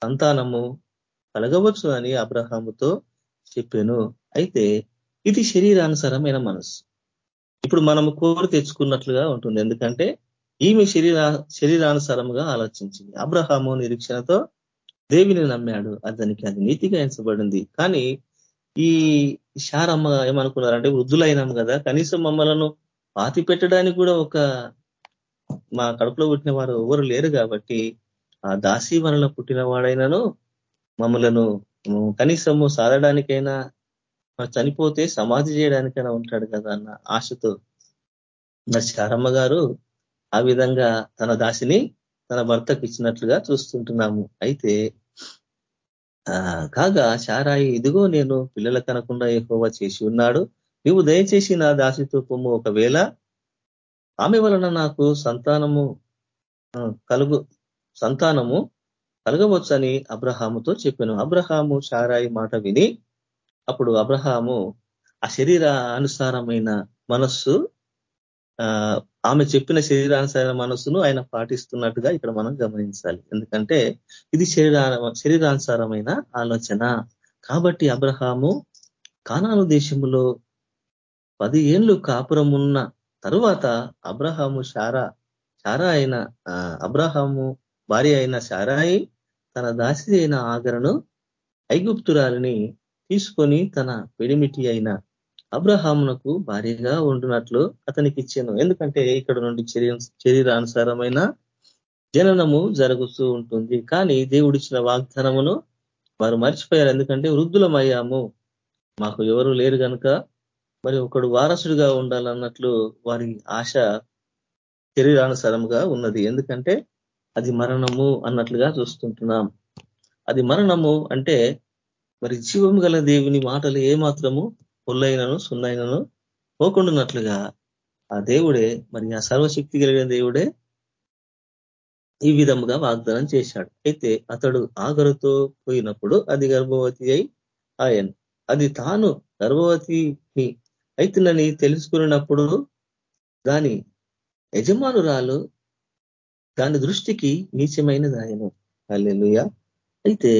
Speaker 4: సంతానము కలగవచ్చు అని అబ్రహాముతో చెప్పాను. అయితే ఇది శరీరానుసరమైన మనసు ఇప్పుడు మనము కోరి తెచ్చుకున్నట్లుగా ఉంటుంది. ఎందుకంటే ఈమె శరీర శరీరానుసారముగా ఆలోచించింది. అబ్రహాము నిరీక్షణతో దేవిని నమ్మాడు. అతనికి అది నీతిగా ఎంచబడింది. కానీ ఈ షారమ్మ ఏమనుకున్నారంటే వృద్ధులైనాం కదా కనీసం మమ్మలను పాతి పెట్టడానికి కూడా ఒక మా కడుపులో పుట్టిన వారు ఎవరు లేరు కాబట్టి ఆ దాసీ వనలో పుట్టిన వాడైనాను మమ్మలను కనీసము సాధడానికైనా చనిపోతే సమాధి చేయడానికైనా ఉంటాడు కదా అన్న ఆశతో. మరి శారమ్మ గారు ఆ విధంగా తన దాసిని తన భర్తకు ఇచ్చినట్లుగా చూస్తుంటున్నాము. అయితే కాగా శారాయి ఇదిగో నేను పిల్లల కనకుండా ఎక్కువ చేసి ఉన్నాడు. నువ్వు దయచేసి నా దాసితో పొమ్ము. ఒకవేళ ఆమె వలన నాకు సంతానము కలుగు సంతానము కలగవచ్చని అబ్రహాముతో చెప్పాను. అబ్రహాము షారాయి మాట విని అప్పుడు అబ్రహాము ఆ శరీర అనుసారమైన మనస్సు ఆమె చెప్పిన శరీరానుసార మనస్సును ఆయన పాటిస్తున్నట్టుగా ఇక్కడ మనం గమనించాలి. ఎందుకంటే ఇది శరీర శరీరానుసారమైన ఆలోచన. కాబట్టి అబ్రహాము కానాను దేశంలో పది ఏళ్ళు కాపురం ఉన్న తరువాత అబ్రహాము షారా షారా అయిన అబ్రహాము భార్య అయిన షారాయి తన దాసి అయిన ఆగరను ఐగుప్తురాలిని తీసుకొని తన పెడిమిటి అయిన అబ్రహామునకు భారీగా ఉండునట్లు అతనికి ఇచ్చాను ఎందుకంటే ఇక్కడ నుండి శరీరానుసారమైన జననము జరుగుతూ ఉంటుంది. కానీ దేవుడిచ్చిన వాగ్దానమును వారు మర్చిపోయారు. ఎందుకంటే వృద్ధులమయ్యాము. మాకు ఎవరు లేరు కనుక మరి ఒకడు వారసుడిగా ఉండాలన్నట్లు వారి ఆశ శరీరానుసారముగా ఉన్నది. ఎందుకంటే అది మరణము అన్నట్లుగా చూస్తుంటున్నాం. అది మరణము అంటే మరి జీవం గల దేవుని మాటలు ఏమాత్రము పొల్లైనను సున్నైనను పోకుండానట్లుగా ఆ దేవుడే మరి ఆ సర్వశక్తి కలిగిన దేవుడే ఈ విధముగా వాగ్దానం చేశాడు. అయితే అతడు ఆగరుతో పోయినప్పుడు అది గర్భవతి అయి ఆయన అది తాను గర్భవతిని అయితుందని తెలుసుకున్నప్పుడు దాని యజమానురాలు దాని దృష్టికి నీచమైనది ఆయన అల్లెలుయ అయితే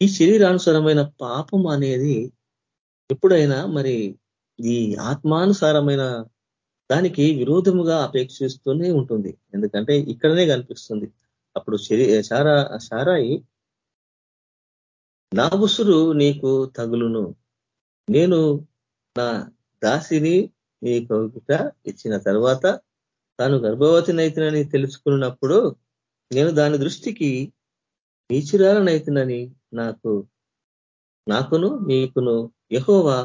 Speaker 4: ఈ శరీరానుసారమైన పాపం అనేది ఎప్పుడైనా మరి ఈ ఆత్మానుసారమైన దానికి విరోధముగా అపేక్షిస్తూనే ఉంటుంది. ఎందుకంటే ఇక్కడనే కనిపిస్తుంది. అప్పుడు శారా శారాయి నా ఉసురు నీకు తగులును. నేను నా దాసిని నీకు ఇచ్చిన తర్వాత తాను గర్భవతినైతునని తెలుసుకున్నప్పుడు నేను దాని దృష్టికి నీచురాలనైతునని నాకు నాకును మీకును యహోవా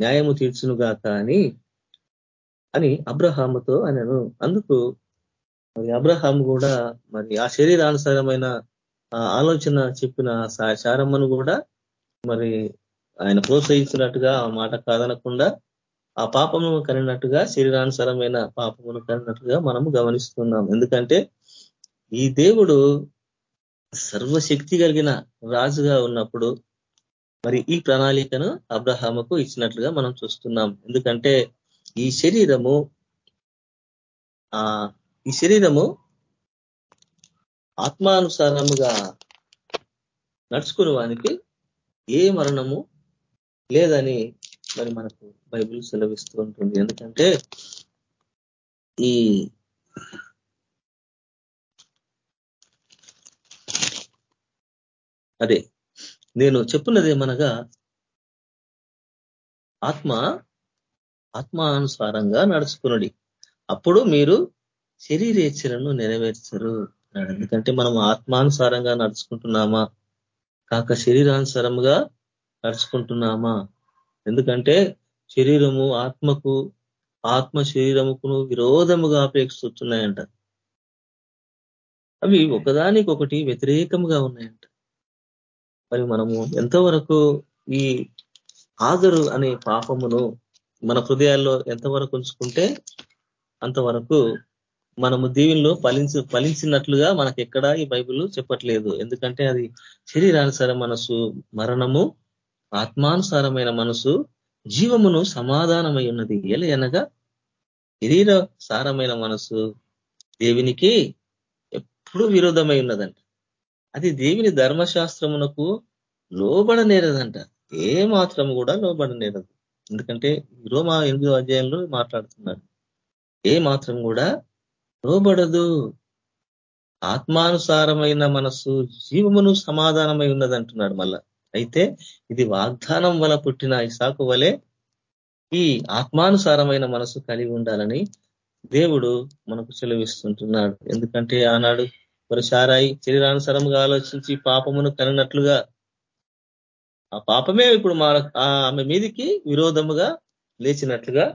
Speaker 4: న్యాయము తీర్చునుగాక అని అని అబ్రహాముతో అనను. అందుకు మరి అబ్రహాం కూడా మరి ఆ శరీరానుసారమైన ఆలోచన చెప్పిన సారమ్మను కూడా మరి ఆయన ప్రోత్సహించినట్టుగా ఆ మాట కాదనకుండా ఆ పాపము కనినట్టుగా శరీరానుసారమైన పాపమును కనినట్టుగా మనము గమనిస్తున్నాం. ఎందుకంటే ఈ దేవుడు సర్వశక్తి కలిగిన రాజుగా ఉన్నప్పుడు మరి ఈ ప్రణాళికను అబ్రహాముకు ఇచ్చినట్లుగా మనం చూస్తున్నాం. ఎందుకంటే ఈ శరీరము ఆ ఈ శరీరము ఆత్మానుసారముగా నడుచుకునే వానికి ఏ మరణము లేదని మరి మనకు బైబిల్ సెలవిస్తూ ఉంటుంది. ఎందుకంటే ఈ అదే నేను చెప్పున్నది ఏమనగా ఆత్మ ఆత్మానుసారంగా నడుచుకున్నది అప్పుడు మీరు శరీరేచ్ఛలను నెరవేర్చరు ఎందుకంటే మనం ఆత్మానుసారంగా నడుచుకుంటున్నామా? కాక శరీరానుసారంగా నడుచుకుంటున్నామా? ఎందుకంటే శరీరము ఆత్మకు ఆత్మ శరీరముకును విరోధముగా అపేక్షిస్తున్నాయంట. అవి ఒకదానికొకటి వ్యతిరేకముగా ఉన్నాయంట. మరి మనము ఎంతవరకు ఈ హాజరు అనే పాపమును మన హృదయాల్లో ఎంతవరకు ఉంచుకుంటే అంతవరకు మనము దీవుల్లో ఫలించు ఫలించినట్లుగా మనకి ఎక్కడా ఈ బైబిల్ చెప్పట్లేదు. ఎందుకంటే అది శరీరానుసార మనసు మరణము ఆత్మానుసారమైన మనసు జీవమును సమాధానమై ఉన్నది. ఎలా అనగా శరీర సారమైన మనసు దేవునికి ఎప్పుడు విరోధమై ఉన్నదంట. అది దేవుని ధర్మశాస్త్రమునకు లోబడనేరదంట ఏ మాత్రం కూడా లోబడనేరదు ఎందుకంటే రోమా ఎనిమిదో అధ్యాయంలో మాట్లాడుతున్నాడు ఏ మాత్రం కూడా లోబడదు. ఆత్మానుసారమైన మనసు జీవమును సమాధానమై ఉన్నదంటున్నాడు మళ్ళా. అయితే ఇది వాగ్దానం వల పుట్టిన ఇసాకు వలె ఈ ఆత్మానుసారమైన మనసు కలిగి ఉండాలని దేవుడు మనకు సెలవిస్తుంటున్నాడు. ఎందుకంటే ఆనాడు మరి సారాయి శరీరానుసారంగా ఆలోచించి పాపమును కనినట్లుగా ఆ పాపమే ఇప్పుడు మా ఆమె మీదికి విరోధముగా లేచినట్లుగా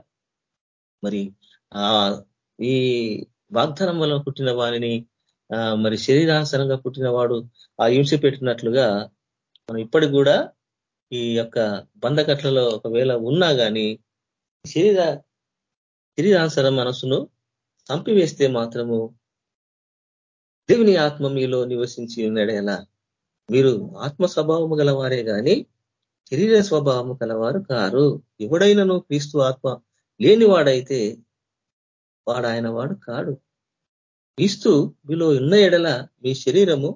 Speaker 4: మరి ఆ ఈ వాగ్దానం వల్ల పుట్టిన వారిని మరి శరీరానుసరంగా పుట్టిన వాడు ఆ హింస పెట్టినట్లుగా మనం ఇప్పటికి కూడా ఈ యొక్క బంధకట్లలో ఒకవేళ ఉన్నా కానీ శరీర శరీరానుసర మనసును చంపివేస్తే మాత్రము దేవుని ఆత్మ మీలో నివసించి ఉన్నాడేలా మీరు ఆత్మ స్వభావము గలవారే కానీ శరీర స్వభావము గలవారు కారు. ఎవడైనను క్రీస్తు ఆత్మ లేనివాడైతే వాడు ఆయన వాడు కాడు. క్రీస్తు మీలో ఉన్న ఎడల మీ శరీరము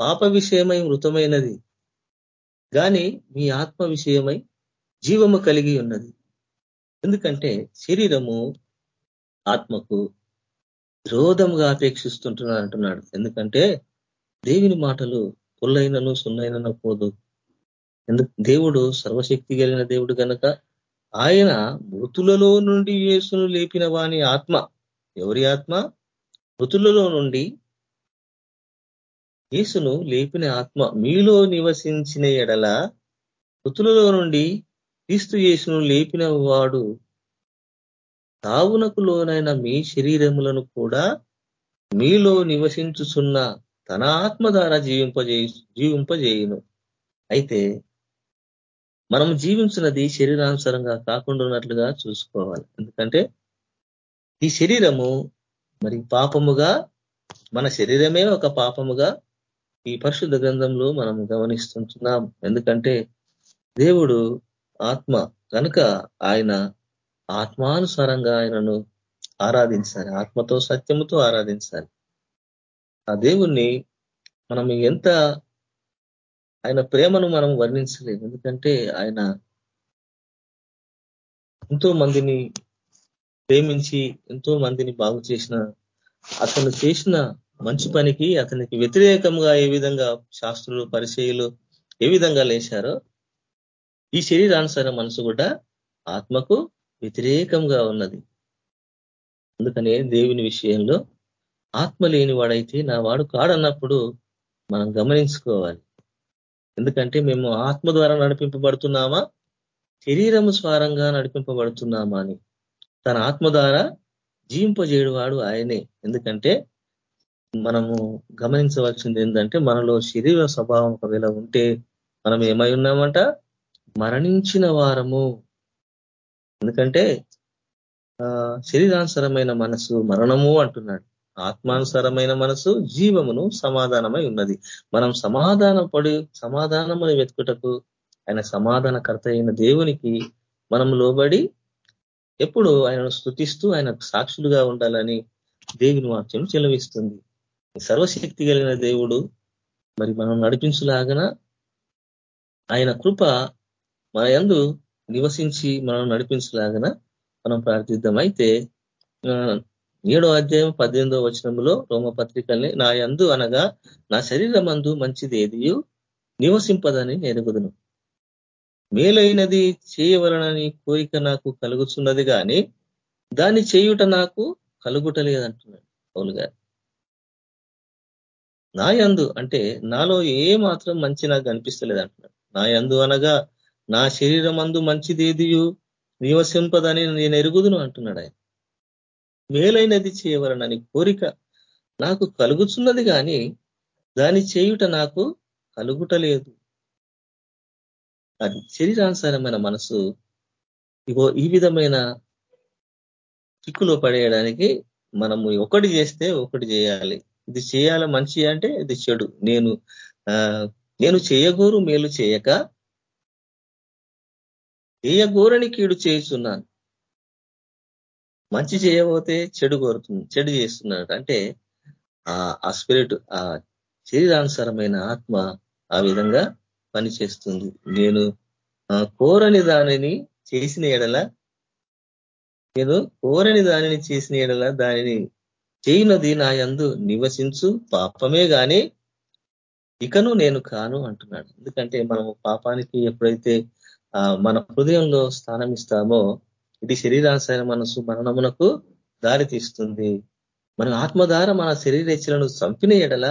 Speaker 4: పాప విషయమై మృతమైనది. కానీ మీ ఆత్మ విషయమై జీవము కలిగి ఉన్నది. ఎందుకంటే శరీరము ఆత్మకు విరోధముగా అపేక్షిస్తుంటున్నాడు అంటున్నాడు. ఎందుకంటే దేవుని మాటలు పొల్లైనను సున్నైనను పోదు. ఎందుకు? దేవుడు సర్వశక్తి కలిగిన దేవుడు కనుక ఆయన మృతులలో నుండి యేసును లేపిన వాని ఆత్మ ఎవరి ఆత్మ? మృతులలో నుండి యేసును లేపిన ఆత్మ మీలో నివసించిన ఎడల మృతులలో నుండి క్రీస్తు యేసును లేపిన వాడు తావునకు లోనైన మీ శరీరములను కూడా మీలో నివసించుచున్న తన ఆత్మ ద్వారా జీవింపజే జీవింపజేయును. అయితే మనం జీవించినది శరీరానుసారంగా కాకుండా ఉన్నట్లుగా చూసుకోవాలి. ఎందుకంటే ఈ శరీరము మరి పాపముగా మన శరీరమే ఒక పాపముగా ఈ పరిశుద్ధ గ్రంథంలో మనం గమనిస్తుంటున్నాం. ఎందుకంటే దేవుడు ఆత్మ కనుక ఆయన ఆత్మానుసారంగా ఆయనను ఆరాధించాలి. ఆత్మతో సత్యముతో ఆరాధించాలి. ఆ దేవుణ్ణి మనం ఎంత ఆయన ప్రేమను మనం వర్ణించలేము. ఎందుకంటే ఆయన ఎంతో మందిని ప్రేమించి ఎంతో మందిని బాగు చేసిన అతను చేసిన మంచి పనికి అతనికి వ్యతిరేకంగా ఏ విధంగా శాస్త్రులు పరిచయలు ఏ విధంగా లేచారో ఈ శరీరానుసార మనసు కూడా ఆత్మకు వ్యతిరేకంగా ఉన్నది. అందుకనే దేవుని విషయంలో ఆత్మ లేని వాడైతే నా వాడు కాడన్నప్పుడు మనం గమనించుకోవాలి. ఎందుకంటే మేము ఆత్మ ద్వారా నడిపింపబడుతున్నామా? శరీరము స్వారంగా నడిపింపబడుతున్నామా అని. తన ఆత్మ ద్వారా జీవింపజేయడు వాడు ఆయనే. ఎందుకంటే మనము గమనించవలసింది ఏంటంటే మనలో శరీర స్వభావం ఒకవేళ ఉంటే మనం ఏమై ఉన్నామంట? మరణించిన వారము. ఎందుకంటే శరీరానుసరమైన మనసు మరణము అంటున్నాడు. ఆత్మానుసరమైన మనసు జీవమును సమాధానమై ఉన్నది. మనం సమాధాన పడి సమాధానముని వెతుకుటకు ఆయన సమాధానకర్త అయిన దేవునికి మనం లోబడి ఎప్పుడు ఆయనను స్థుతిస్తూ ఆయన సాక్షులుగా ఉండాలని దేవుని వాక్యం చెలవిస్తుంది. సర్వశక్తి కలిగిన దేవుడు మరి మనం నడిపించులాగన ఆయన కృప మన యందు నివసించి మనం నడిపించలాగన మనం ప్రార్థిద్దాం. అయితే ఏడో అధ్యాయం పద్దెనిమిదో వచనంలో రోమపత్రికల్ని నా యందు అనగా నా శరీరమందు మంచిది ఏది? నివసింపదని ఎరుగుదును మేలైనది చేయవలనని కోరిక నాకు కలుగుతున్నది కానీ దాన్ని చేయుట నాకు కలుగుటలేదంటున్నాడు పౌలు గారు. నా యందు అంటే నాలో ఏ మాత్రం మంచి నాకు కనిపిస్తలేదు అంటున్నాడు. నా యందు అనగా నా శరీరం అందు మంచిదేదియు నివసింపదని నేను ఎరుగుదును అంటున్నాడు ఆయన. మేలైనది చేయవలనని కోరిక నాకు కలుగుతున్నది కానీ దాని చేయుట నాకు కలుగుటలేదు. అది శరీరానుసారమైన మనసు ఇగో ఈ విధమైన చిక్కులో పడేయడానికి మనము ఒకటి చేస్తే ఒకటి చేయాలి. ఇది చేయాల మంచి అంటే ఇది చెడు. నేను నేను చేయగోరు మేలు చేయక చేయగోరని కీడు చేస్తున్నాను మంచి చేయబోతే చెడు కోరుతుంది చెడు చేస్తున్నాడు. అంటే ఆ స్పిరిట్ ఆ శరీరానుసారమైన ఆత్మ ఆ విధంగా పనిచేస్తుంది. నేను కోరని దానిని చేసిన ఎడల నేను కోరని దానిని చేసిన ఎడల దానిని చేయునది నా యందు నివసించు పాపమే గాని ఇకను నేను కాను అంటున్నాడు. ఎందుకంటే మనము పాపానికి ఎప్పుడైతే మన హృదయంలో స్థానం ఇస్తామో ఇది శరీరాశయ మనసు మరణమునకు దారి తీస్తుంది. మన ఆత్మధార మన శరీరేచ్చలను చంపిన ఎడల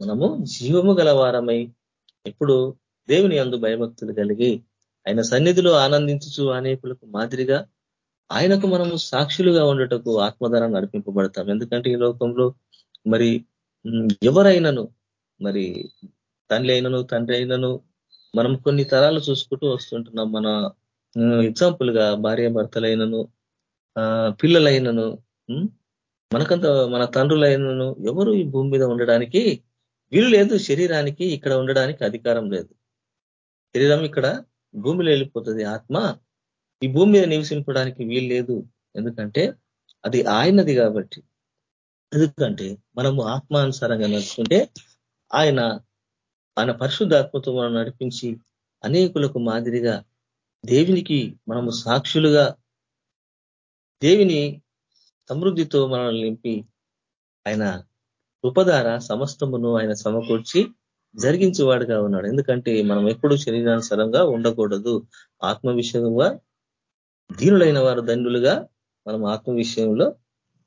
Speaker 4: మనము జీవము గలవారమై ఎప్పుడు దేవుని అందు భయభక్తులు కలిగి ఆయన సన్నిధిలో ఆనందించు అనేకులకు మాదిరిగా ఆయనకు మనము సాక్షులుగా ఉండటకు ఆత్మధార నడిపింపబడతాం. ఎందుకంటే ఈ లోకంలో మరి ఎవరైనాను మరి తల్లి అయినను తండ్రి అయినను మనం కొన్ని తరాలు చూసుకుంటూ వస్తుంటున్నాం. మన ఎగ్జాంపుల్గా భార్య భర్తలైనను పిల్లలైనను మనకంత మన తండ్రులైనను ఎవరు ఈ భూమి మీద ఉండడానికి వీలు లేదు. శరీరానికి ఇక్కడ ఉండడానికి అధికారం లేదు. శరీరం ఇక్కడ భూమిలో వెళ్ళిపోతుంది. ఆత్మ ఈ భూమి మీద నివసింపడానికి వీలు లేదు. ఎందుకంటే అది ఆయనది కాబట్టి. ఎందుకంటే మనము ఆత్మానుసారంగా నడుచుకుంటే ఆయన ఆయన పరిశుద్ధాత్మతో మనం నడిపించి అనేకులకు మాదిరిగా దేవునికి మనము సాక్షులుగా దేవిని సమృద్ధితో మనల్ని నింపి ఆయన కృపధార సమస్తమును ఆయన సమకూర్చి జరిగించేవాడుగా ఉన్నాడు. ఎందుకంటే మనం ఎప్పుడు శరీరానుసరంగా ఉండకూడదు. ఆత్మ విషయంగా దీనులైన వారు దండులుగా మనం ఆత్మ విషయంలో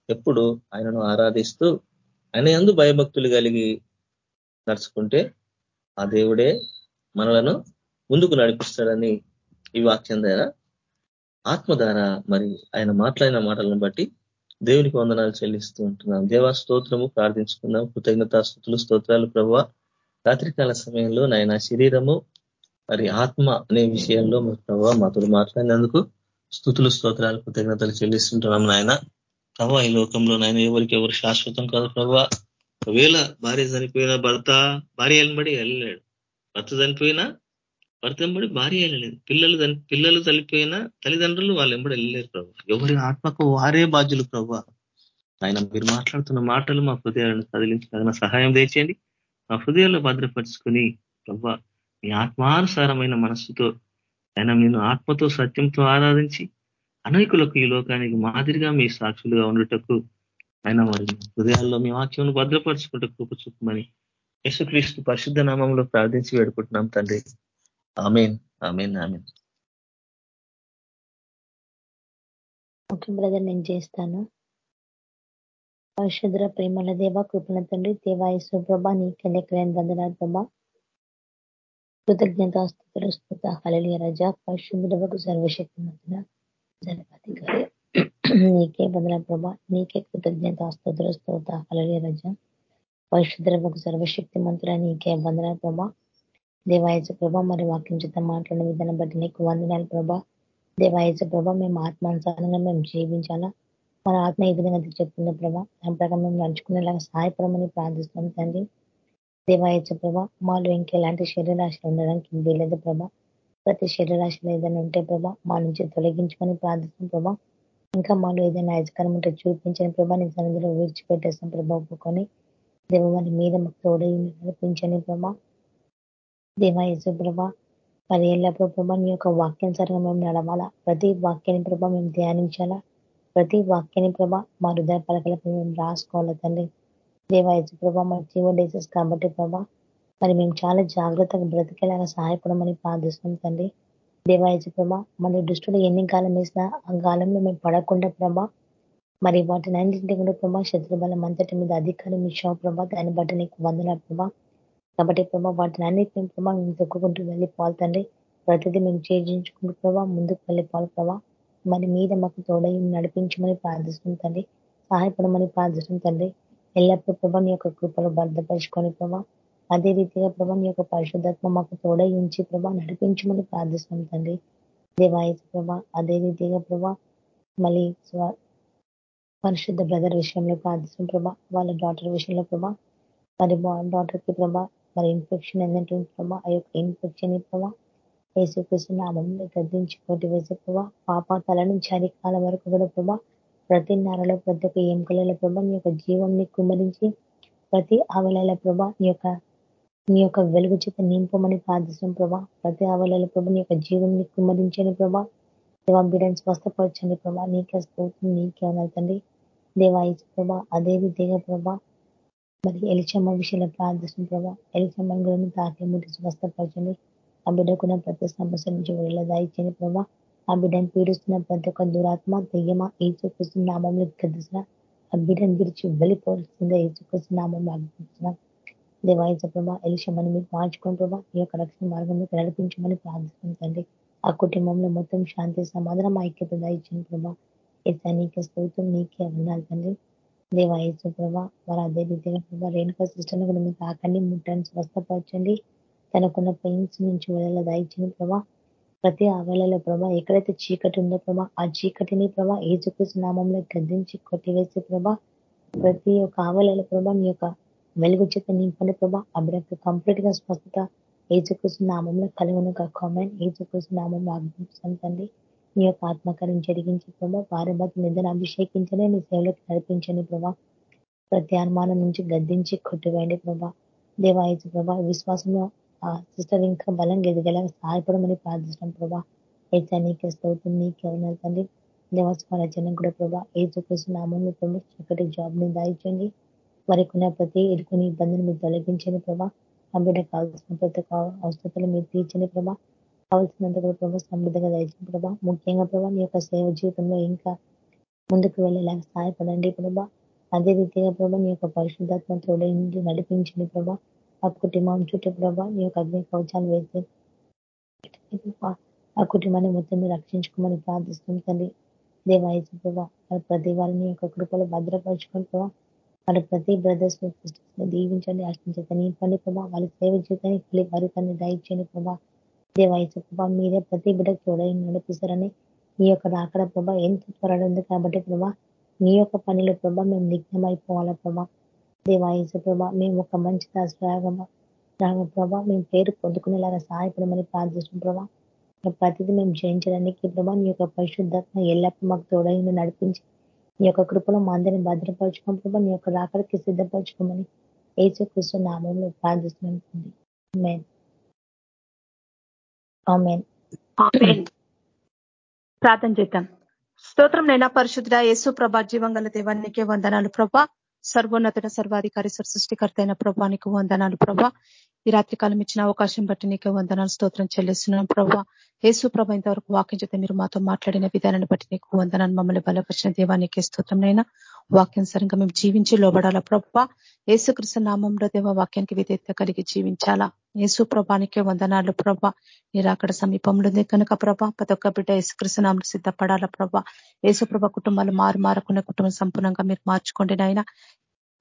Speaker 4: ఎప్పుడు ఆయనను ఆరాధిస్తూ ఆయన ఎందు భయభక్తులు కలిగి నడుచుకుంటే ఆ దేవుడే మనలను ముందుకు నడిపిస్తాడని ఈ వాక్యం ద్వారా ఆత్మ ద్వారా మరి ఆయన మాట్లాడిన మాటలను బట్టి దేవునికి వందనాలు చెల్లిస్తూ ఉంటున్నాం. దేవా స్తోత్రము ప్రార్థించుకున్నాం కృతజ్ఞతా స్థుతులు స్తోత్రాలు ప్రభావ. రాత్రికాల సమయంలో నాయన శరీరము మరి ఆత్మ అనే విషయంలో ప్రభావ మాతో మాట్లాడినందుకు స్థుతులు స్తోత్రాలు కృతజ్ఞతలు చెల్లిస్తుంటున్నాం నాయన. ప్రభా ఈ లోకంలో నాయన ఎవరికి ఎవరు శాశ్వతం కాదు ప్రభావ ఒకవేళ భార్య చనిపోయిన భర్త భార్య వెళ్ళబడి వెళ్ళలేడు. భర్త చనిపోయినా భర్త వెంబడి భార్య వెళ్ళలేదు. పిల్లలు పిల్లలు చనిపోయినా తల్లిదండ్రులు వాళ్ళు ఎంబడి వెళ్ళలేరు ప్రభు. ఎవరి ఆత్మకు వారే బాధ్యులు ప్రభు. ఆయన మీరు మాట్లాడుతున్న మాటలు మా హృదయాలను కదిలించగల సహాయం తెచ్చేయండి మా హృదయాల్లో భద్రపరుచుకొని ప్రభు మీ ఆత్మానుసారమైన మనస్సుతో ఆయన నేను ఆత్మతో సత్యంతో ఆరాధించి అనేకులకు ఈ లోకానికి మాదిరిగా మీ సాక్షులుగా ఉండటకు ఆయన మరి హృదయాల్లో మీ వాక్యం భద్రపరచుకుంటూ కృప చూపమని యేసుక్రీస్తు పరిశుద్ధ నామంలో ప్రార్థించి వేడుకుంటున్నాం తండ్రి. Amen. Amen. Amen.
Speaker 2: Okay brother నేను చేస్తాను. పరిశుద్ర ప్రేమల దేవ కృపణ తండ్రి దేవాయసు ప్రభ నీ లెక్కలేని వందనాలు ప్రభా కృతజ్ఞత స్థుతులు స్థుత హళలియ రజ. పరిశుద్ధులకు సర్వశక్తి మధ్యన జనపాధికారి నీకే బదుల ప్రభ. నీకే కృతజ్ఞత స్థుతులు స్థుత హళలియ రజ. పరిశుద్ధులకు సర్వశక్తి మంతుల నీకే బంధన ప్రభా. దేవాయచ ప్రభ మరి వాక్యం చేత మాట్లాడిన విధానం బట్టి నీకు వందనాలు ప్రభా. దేవాయచ ప్రభ మేము ఆత్మానుసారంగా మేము జీవించాలా? మన ఆత్మ ఏ విధంగా చెప్తుంది ప్రభా. దాని ప్రకారం మేము నడుచుకునేలాగా సహాయపడమని ప్రార్థిస్తాం తండ్రి. దేవాయచ ప్రభా మాలో ఇంకెలాంటి శరీరాశలు ఉండడానికి వీలేదు ప్రభా. ప్రతి శరీరాశలు ఏదైనా ఉంటే ప్రభా మా నుంచి తొలగించుకొని ప్రార్థిస్తాం ప్రభా. ఇంకా మాలో ఏదైనా అజకరం ఉంటే చూపించని ప్రభా. నీ సన్నిధిలో విడిచిపెట్టేస్తాం ప్రభా ఒప్పుకొని. దేవాన్ని మీద మాకు తోడై నడిపించని ప్రభా. దేవాయచ ప్రభా మరి ఎల్లప్పుడూ ప్రభా నీ యొక్క వాక్యానుసారంగా మేము నడవాలా? ప్రతి వాక్యాన్ని ప్రభా మేము ధ్యానించాలా? ప్రతి వాక్యాన్ని ప్రభా మా హృదయ పలకలపై మేము రాసుకోవాలా తండ్రి? దేవాయచు ప్రభా మన జీవో డేసెస్ కాబట్టి ప్రభా మరి మేము చాలా జాగ్రత్తగా బ్రతికేలాగా సహాయపడమని ప్రార్థిస్తున్నాం తండ్రి. దేవాయచు ప్రభా మన దృష్టిలో ఎన్ని కాలం వేసినా ఆ కాలంలో మేము పడకుండా ప్రభా మరి వాటిని అన్నింటి కూడా ప్రభా శత్రు బలం అంతటి మీద అధికారం ఇచ్చావు ప్రభా దాన్ని బట్టి నీకు వందన ప్రభా. కాబట్టి ప్రభా వాటిని అన్నింటినీ ప్రభా మేము తొక్కుకుంటూ వెళ్ళిపోవాలి తండ్రి. ప్రతిదీ మేము చేయించుకుంటూ ప్రభా ముందుకు వెళ్ళిపోవాలి ప్రభా. మరి మీద మాకు తోడై నడిపించమని ప్రార్థిస్తుంది తండ్రి. సహాయపడమని ప్రార్థిస్తుంది తండ్రి. ఎల్లప్పుడూ ప్రభా నీ యొక్క కృపలు భద్రపరుచుకొని ప్రభా అదే రీతిగా ప్రభా నీ యొక్క పరిశుద్ధత్వ మాకు తోడై ఉంచి ప్రభా నడిపించమని ప్రార్థిస్తున్నాం తండ్రి. దేవాయసు ప్రభా అదే రీతిగా ప్రభా మళ్ళీ పరిశుద్ధ బ్రదర్ విషయంలో ప్రార్థిస్తున్నాం ప్రభా వాళ్ళ డాక్టర్ విషయంలో ప్రభా మరి డాక్టర్కి ప్రభా మరి ఇన్ఫెక్షన్ ఏంటంటే ప్రభా ఆ యొక్క ఇన్ఫెక్షన్ ప్రభా యేసుకృష్ణ నామంలో గద్దించి కొట్టి వేసే ప్రభా పాప తల నుంచి అరికాల వరకు కూడా ప్రభా ప్రతి నరలో ప్రతి ఒక్క ఎముకలలో ప్రభా నీ యొక్క జీవంని కుమరించి ప్రతి ఆవలల ప్రభా నీ యొక్క నీ యొక్క వెలుగు చేత నింపమని ప్రార్థిస్తాం ప్రభా. ప్రతి ఆవలల ప్రభా నీ యొక్క జీవుని కుమరించని ప్రభా. దేవా బిడ్డను స్వస్థపరచండి ప్రభా. నీకే స్తోత్రం నీకే దేవా దేవాయిసు ప్రభా అదే విధంగా ప్రభా మరి ఎలిచమ్మ విషయంలో ప్రార్థిస్తుంది ప్రభా. ఎలిచమ్మ గురించి తాకే ముట్టి స్వస్థపరచండి. ఆ బిడ్డకున్న ప్రతి సమస్య నుంచి విడుదల ప్రభా. ఆ బిడ్డను పీడిస్తున్న ప్రతి ఒక్క దురాత్మ దెయ్యమ ఏచుకృష్ణ నామంలో గదిసిన ఆ బిడ్డను విరిచి వెళ్ళిపోవలసిందే ఏచుకృష్ణ నామంలో అగ్నిస్తున్నా దేవాయచ ప్రభా ఎలిషమని మీకు మార్చుకుని ప్రభా ఈ యొక్క రక్షణ మార్గం మీకు నడిపించమని ప్రార్థిస్తుంది ఆ కుటుంబంలో మొత్తం శాంతి సమాధానం ఐక్యత దాయించిన ప్రభా. ఇతర నీకే స్తోత్రం నీకే అన్నారు తండ్రి. దేవాయచ ప్రభా వారు అదే రీతిగా ప్రభా రేణుకా సిస్టర్ని కూడా మీకు ఆకండి ముట్టని స్వస్థపరచండి. తనకున్న పెయిన్స్ నుంచి విడుదల దాయించిన ప్రభా. ప్రతి ఆవలలో ప్రభా ఎక్కడైతే చీకటి ఉందో ప్రభా ఆ చీకటిని ప్రభా ఏజుకృష్ణ నామంలో గద్దించి కొట్టివేసే ప్రభా ప్రతి ఒక్క ఆవలలో ప్రభా నీ యొక్క వెలుగు చేత నింపని ప్రభా కంప్లీట్గా స్వస్థత ఏజుకృష్ణ నామంలో కలుగును కామెంట్ ఏజుకృష్ణ నామంలో అభివృద్ధి నీ యొక్క ఆత్మకార్యం జరిగించి ప్రభా వారి బతి నిద్ర అభిషేకించని నీ సేవలకు నడిపించని ప్రభా. ప్రతి అనుమానం నుంచి గద్దించి కొట్టివేయండి ప్రభా. దేవాయచు ప్రభా విశ్వాసంలో ఆ సిస్టర్ ఇంకా బలంగా ఎదిగేలా సహాయపడమని ప్రార్థిస్తాం ప్రభా. అయితే నీకే స్తోత్రం నీకే ఉన్నారు తండ్రి. దేవస్వర జనం కూడా ప్రభా ఏ చూపేసి నామంలో ప్రభు చక్కటి జాబ్ని దాయించండి. వారికి ఉన్న ప్రతి ఎదుకుని ఇబ్బందిని మీరు తొలగించండి ప్రభా. ఆ బిడ్డ కావాల్సిన ప్రతి అవసరతలు మీరు తీర్చండి ప్రభా. కావాల్సినంత కూడా ప్రభా సమృద్ధిగా దాయించండి ప్రభా. ముఖ్యంగా ప్రభా నీ యొక్క సేవ జీవితంలో ఇంకా ముందుకు వెళ్ళేలాగా సహాయపడండి ప్రభా. అదే రీతిగా ప్రభా నీ యొక్క పరిశుద్ధాత్మ తోడైంది నడిపించండి ప్రభా. ఆ కుటుంబం చుట్టూ ప్రభా నీ యొక్క అగ్ని కవచాలు వేసి ఆ కుటుంబాన్ని మొత్తం రక్షించుకోమని ప్రార్థిస్తుంది తండ్రి. దేవాయసు ప్రభా ప్రతి వారిని యొక్క కృపలో భద్రపరచుకొని ప్రభా వారి ప్రతి బ్రదర్స్ దీవించండి ఆశించని పని ప్రభా వాళ్ళ సేవ జీవితాన్ని వారి తన్ని దయచేయండి ప్రభా. దేవాయసు ప్రభా మీరే ప్రతి బిడ్డ తోడై నడిపిస్తారని ఈ యొక్క రాకడ ప్రభా ఎంత త్వరగా ఉంది కాబట్టి ప్రభా నీ యొక్క పనిలో ప్రభా మేము నిఘ్నమైపోవాలా ప్రభా. దేవాయసు ప్రభా మేము ఒక మంచి దాసు రాగ ప్రభా మేము పేరు పొందుకునేలాగా సహాయపడమని ప్రార్థిస్తున్నాం ప్రభా. ప్రతిదీ మేము జయించడానికి ప్రభా నీ యొక్క పరిశుద్ధాత్మ ఎల్లప్పుడూ మాకు తోడైంది నడిపించి నీ యొక్క కృపలో మా అందరిని భద్రపరచుకోం ప్రభా నీ యొక్క రాకడికి సిద్ధపరచుకోమని ఏసు కృష్ణ నామంలో ప్రార్థిస్తున్నాం
Speaker 5: ప్రార్థన చేద్దాం. స్తోత్రం నైనా పరిశుద్ధ యేసు ప్రభా జీవంగల దేవానికి వందనాలు ప్రభా. సర్వోన్నతుడ సర్వాధికారి సృష్టికర్త అయిన నీకు వందనాలు ప్రభా. ఈ రాత్రికాలం ఇచ్చిన అవకాశం బట్టి నీకే వందనాలు స్తోత్రం చెల్లిస్తున్నాం ప్రభా. యేసు ప్రభ ఇంతవరకు వాక్యం చేత మీరు మాతో మాట్లాడిన విధానాన్ని బట్టి నీకు వందనాన్ని మమ్మల్ని బలపరిచిన దేవానికి స్తోత్రంనైనా వాక్యానుసారంగా మేము జీవించి లోబడాలా ప్రభా. ఏసుకృష్ణ నామంలో దేవ వాక్యానికి విధేత కలిగి జీవించాలా? యేసు ప్రభానికే వందనాలు ప్రభ. మీరు అక్కడ సమీపంలో ఉంది కనుక ప్రభ. ప్రతి ఒక్క బిడ్డ యేసుకృష్ణ సిద్ధపడాల ప్రభ. యేసు ప్రభ కుటుంబాలు మారు మారకున్న కుటుంబం సంపూర్ణంగా మీరు మార్చుకోండి నాయన.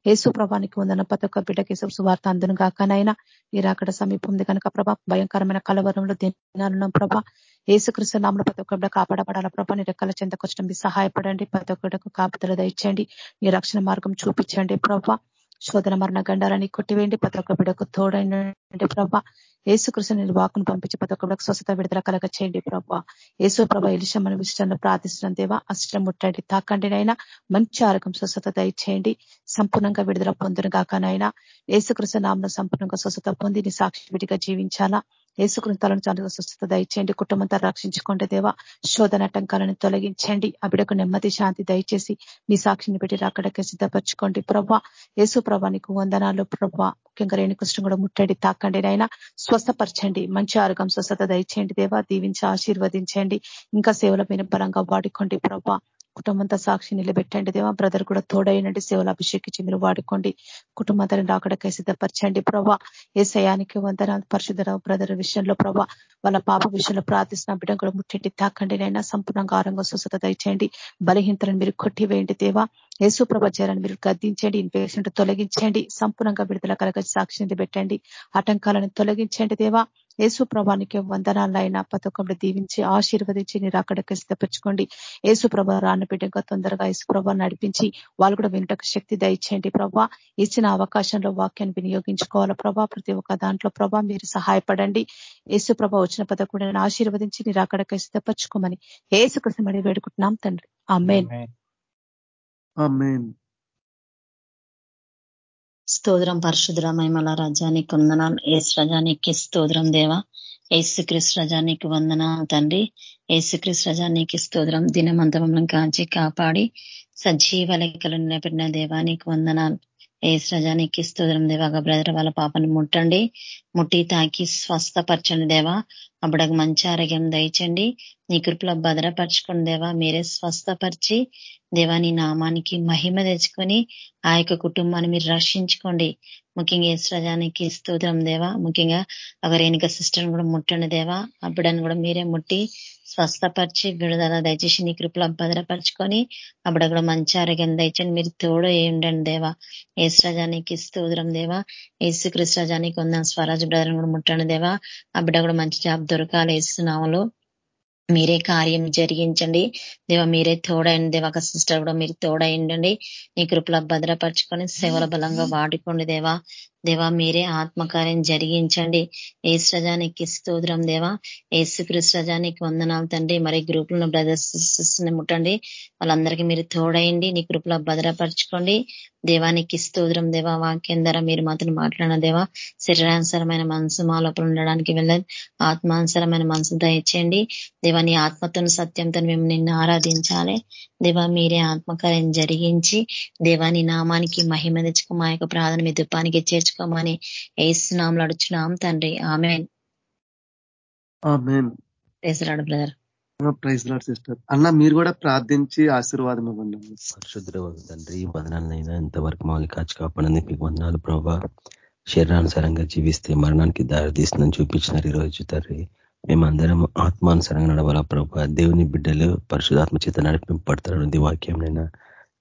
Speaker 5: యేసు ప్రభానికి ఉందన్న ప్రతి ఒక్క బిడ్డకి సువార్త అందును కాకనైనా మీరు అక్కడ సమీపం ఉంది కనుక ప్రభా. భయంకరమైన కలవరంలో దినాలున్నాం ప్రభా. ఏసుకృష్ణ నామలు ప్రతి ఒక్క బిడ్డ కాపాడబడాల ప్రభ. నీ రెక్కల చెంతకొచ్చడం సహాయపడండి. ప్రతి ఒక్కడకు కాపుదల దయచేయండి. నీ రక్షణ మార్గం చూపించండి ప్రభా. శోధన మరణ గండాలని కొట్టివేయండి. ప్రతి ఒక్క బిడకు తోడైనండి ప్రభా. ఏసుకృష్ణ నేను వాకును పంపించి ప్రతి ఒక్క బిడకు స్వస్థత విడుదల కలగ చేయండి ప్రభా. ఏసు ప్రభ మన విషయంలో ప్రార్థిస్తున్నాం దేవా. అష్టం ముట్టండి తాకండి నైనా మంచి ఆరోగ్యం స్వస్థత దయచేయండి. సంపూర్ణంగా విడుదల పొందును కాకనైనా ఏసుకృష్ణ నామను సంపూర్ణంగా స్వస్థత పొంది నీ సాక్షి విడిగా జీవించాలా? ఏసుకృతాలను చాలా స్వస్థత దయచేయండి. కుటుంబంతో రక్షించుకోండి దేవా. శోధన ఆటంకాలను తొలగించండి. ఆ నెమ్మది శాంతి దయచేసి మీ సాక్షిని పెట్టి అక్కడికి సిద్ధపరచుకోండి. ప్రభా యేసు ప్రభా నీకు వందనాలు. ప్రభా ముఖ్యంగా రేణుకృష్ణ కూడా ముట్టడి తాకండి అయినా స్వస్థపరచండి. మంచి ఆరోగ్యం స్వస్థత దయచేయండి దేవా. దీవించి ఆశీర్వదించండి. ఇంకా సేవల మీద బలంగా వాడుకోండి. ప్రభా కుటుంబంతో సాక్షి నిలబెట్టండి దేవా. బ్రదర్ కూడా తోడైనండి సేవలు అభిషేకించి మీరు వాడుకోండి. కుటుంబంతో రాకడకై సిద్ధపరచండి ప్రభా. ఏ సయానికి వందనాలు. పరిశుద్ధ బ్రదర్ విషయంలో ప్రభా వాళ్ళ పాప విషయంలో ప్రార్థిస్తున్న బిడ్డ కూడా ముట్టండి తాకండి నైనా సంపూర్ణంగా ఆరంగ స్వస్థత దయచేయండి. బలహీనతలను మీరు కొట్టివేయండి దేవా. యేసు ప్రభాచారాన్ని మీరు గద్దించండి. ఇన్ఫెక్షన్ తొలగించండి. సంపూర్ణంగా విడుదల కలగ సాక్షిని పెట్టండి ఆటంకాలను తొలగించండి దేవా. యేసు ప్రభానికి వందనాలైనా పథకంలో దీవించి ఆశీర్వదించి మీరు అక్కడికి సిద్ధపరచుకోండి. యేసు ప్రభ రాను బిడ్డగా తొందరగా యేసు ప్రభ నడిపించి వాళ్ళు కూడా వినటకు శక్తి దయచేయండి ప్రభా. ఇచ్చిన అవకాశంలో వాక్యాన్ని వినియోగించుకోవాలా ప్రభా? ప్రతి ఒక్క దాంట్లో ప్రభా మీరు సహాయపడండి. యేసు ప్రభ వచ్చిన పథకుండా ఆశీర్వదించి మీరు అక్కడికి సిద్ధపరచుకోమని యేసు కోసం వేడుకుంటున్నాం తండ్రి.
Speaker 6: అమ్మేన్ స్తోత్రం పరశుద్ర మహిమల రజానికి వందనాలు. ఏసు రజానికి స్తోత్రం దేవ. ఏసుక్రీస్ రజానికి వందనాలు తండ్రి. ఏసుక్రీస్ రజానికి స్తోత్రం. దినమంతమంలో కాచి కాపాడి సజీవ లెక్కలు నిలబెట్టిన దేవానికి వందనాలు. ఏ రజానికి స్తోత్రం దేవాగా బ్రదర్ వాళ్ళ పాపను ముట్టండి. ముట్టి తాకి స్వస్థపరచండి దేవా. అప్పుడకు మంచి ఆరోగ్యం దయచండి. నీ కృపలో భద్రపరచుకోండి దేవా. మీరే స్వస్థపరిచి దేవా నీ నామానికి మహిమ తెచ్చుకొని ఆ యొక్క కుటుంబాన్ని మీరు రక్షించుకోండి. ముఖ్యంగా ఏసురాజానికి స్తోత్రం దేవా. ముఖ్యంగా అగరే సిస్టర్ని కూడా ముట్టండి దేవా. అప్పుడని కూడా మీరే ముట్టి స్వస్థపరిచి విడుదల దయచేసి నీ కృపలో భద్రపరచుకొని అప్పుడు కూడా మంచి ఆరోగ్యం దయచండి మీరు తోడు ఏంటండి దేవా. ఏసురాజానికి స్తోత్రం దేవా. ఏసు కృష్ణరాజానికి ఉన్న స్వరాజ్ బ్రదర్ కూడా ముట్టండి దేవా. ఆ కూడా మంచి జాబ్ దొరకాలి ఏసునామలో మీరే కార్యం జరిగించండి. దేవ మీరే తోడైంది దేవ. సిస్టర్ కూడా మీరు తోడైండండి నీ కృపల భద్రపరచుకొని సేవల బలంగా వాడుకోండి దేవా. దేవా మీరే ఆత్మకార్యం జరిగించండి. ఏసు స్తోత్రం దేవా. ఏసు కృష్ణజానికి వందనాలు తండ్రి. మరి గ్రూపులను బ్రదర్స్ ముట్టండి. వాళ్ళందరికీ మీరు తోడయండి. నీ కృపలో భద్రపరచుకోండి. దేవానికి స్తోత్రం దేవా. వాక్యం ద్వారా మీరు మాత్రం మాట్లాడిన దేవా శరీరానుసరమైన మనసు మా లోపల ఉండడానికి వెళ్ళదు ఆత్మానుసరమైన మనసు దయచేయండి. దేవా నీ ఆత్మతో సత్యంతో మేము నిన్ను ఆరాధించాలి. దేవా మీరే ఆత్మకార్యం జరిగించి దేవాని నామానికి మహిమ తెచ్చుకు. మా యొక్క ప్రార్థన మీ దుప్పానికి చేర్చుకోమని ఏసునాంలో అడుచున్నాం తండ్రి. ఆమె బ్రదర్.
Speaker 1: Praise lord sister. అన్న మీరు కూడా ప్రార్థించి ఆశీర్వాదం ఇవ్వండి.
Speaker 7: పరిశుద్ధ తండ్రి వదనాలనైనా ఇంతవరకు మమ్మల్ని కాచి కాపాడింది మీకు వందనాలు ప్రభా. శరీరానుసారంగా జీవిస్తే మరణానికి దారి తీస్తుందని చూపించినారు ఈరోజు తండ్రి. మేమందరం ఆత్మానుసారంగా నడవాలా ప్రభా. దేవుని బిడ్డలు పరిశుధాత్మ చేత నడిపింపడతారన్నది వాక్యంనైనా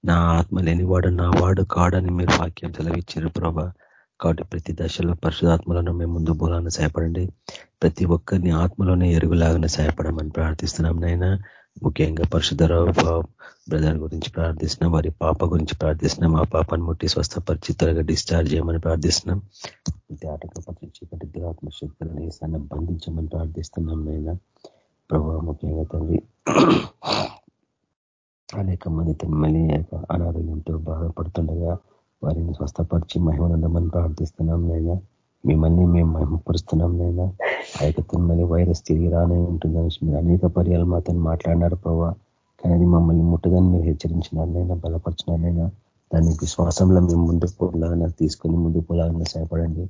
Speaker 7: నా ఆత్మ లేనివాడు నా వాడు కాడని మీరు వాక్యం సెలవిచ్చారు ప్రభా. కాబట్టి ప్రతి దశలో పరిశుధాత్మలను మేము ముందు బోలాన్ని సహాయపడండి. ప్రతి ఒక్కరిని ఆత్మలోనే ఎరుగులాగానే సహాయపడమని ప్రార్థిస్తున్నాం నాయన. ముఖ్యంగా పరిశుధరావు బ్రదర్ గురించి ప్రార్థిస్తున్నాం వారి పాప గురించి ప్రార్థిస్తున్నాం ఆ పాపను ముట్టి స్వస్థపరిచి త్వరగా డిశ్చార్జ్ చేయమని ప్రార్థిస్తున్నాం. ప్రతి ఆటంకపరిచి చీకటి దురాత్మశక్తులను ఏసాన్ని బంధించమని ప్రార్థిస్తున్నాం నాయన. ప్రభావ ముఖ్యంగా తండ్రి (clears throat) అనేక మంది తమ్మని అనారోగ్యంతో బాధపడుతుండగా వారిని స్వస్థపరిచి మహిమనందమని ప్రార్థిస్తున్నాం నైనా మిమ్మల్ని మేము మహిమపరుస్తున్నాం నైనా ఆ యొక్క తిమ్మని వైరస్ తిరిగి రానే ఉంటుందని మీరు అనేక పర్యాలు మాతో మాట్లాడినారు ప్రభావ కానీ అది మమ్మల్ని ముట్టదని మీరు హెచ్చరించినారనైనా బలపరిచినారనైనా దాని విశ్వాసంలో మేము ముందుకు పోలాగా తీసుకొని ముందుకు పోలాగా సహాయపడండి.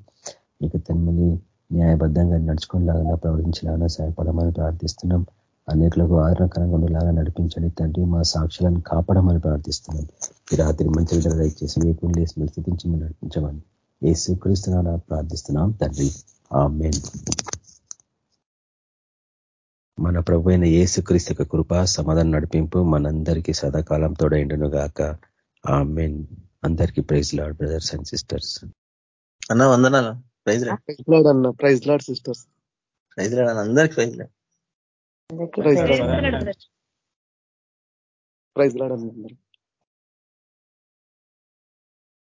Speaker 7: ఇక తన్మని న్యాయబద్ధంగా నడుచుకునేలాగా ప్రవర్తించేలాగా సహాయపడమని ప్రార్థిస్తున్నాం. అనేకులకు ఆదరణకరంగా ఉండేలాగా నడిపించండి తండ్రి. మా సాక్షులను కాపాడమని ప్రార్థిస్తున్నాం. ఈ రాత్రి మంచి దయచేసి మీకు లేసి మీరు స్థితించమని నడిపించమని ఏసు క్రీస్తున్నా ప్రార్థిస్తున్నాం తండ్రి. ఆ మన ప్రభు అయిన ఏసుక్రీస్తు యొక్క కృప సమాధానం నడిపింపు మనందరికీ సదాకాలం తోడైండును గాక ఆ మెయిన్ అందరికీ praise Lord brothers and sisters.
Speaker 4: అన్న వందనాలు. Praise
Speaker 1: Lord. అన్న praise Lord sisters.
Speaker 4: Praise Lord అందరికి praise Lord.
Speaker 1: Praise Lord praise Lord అన్న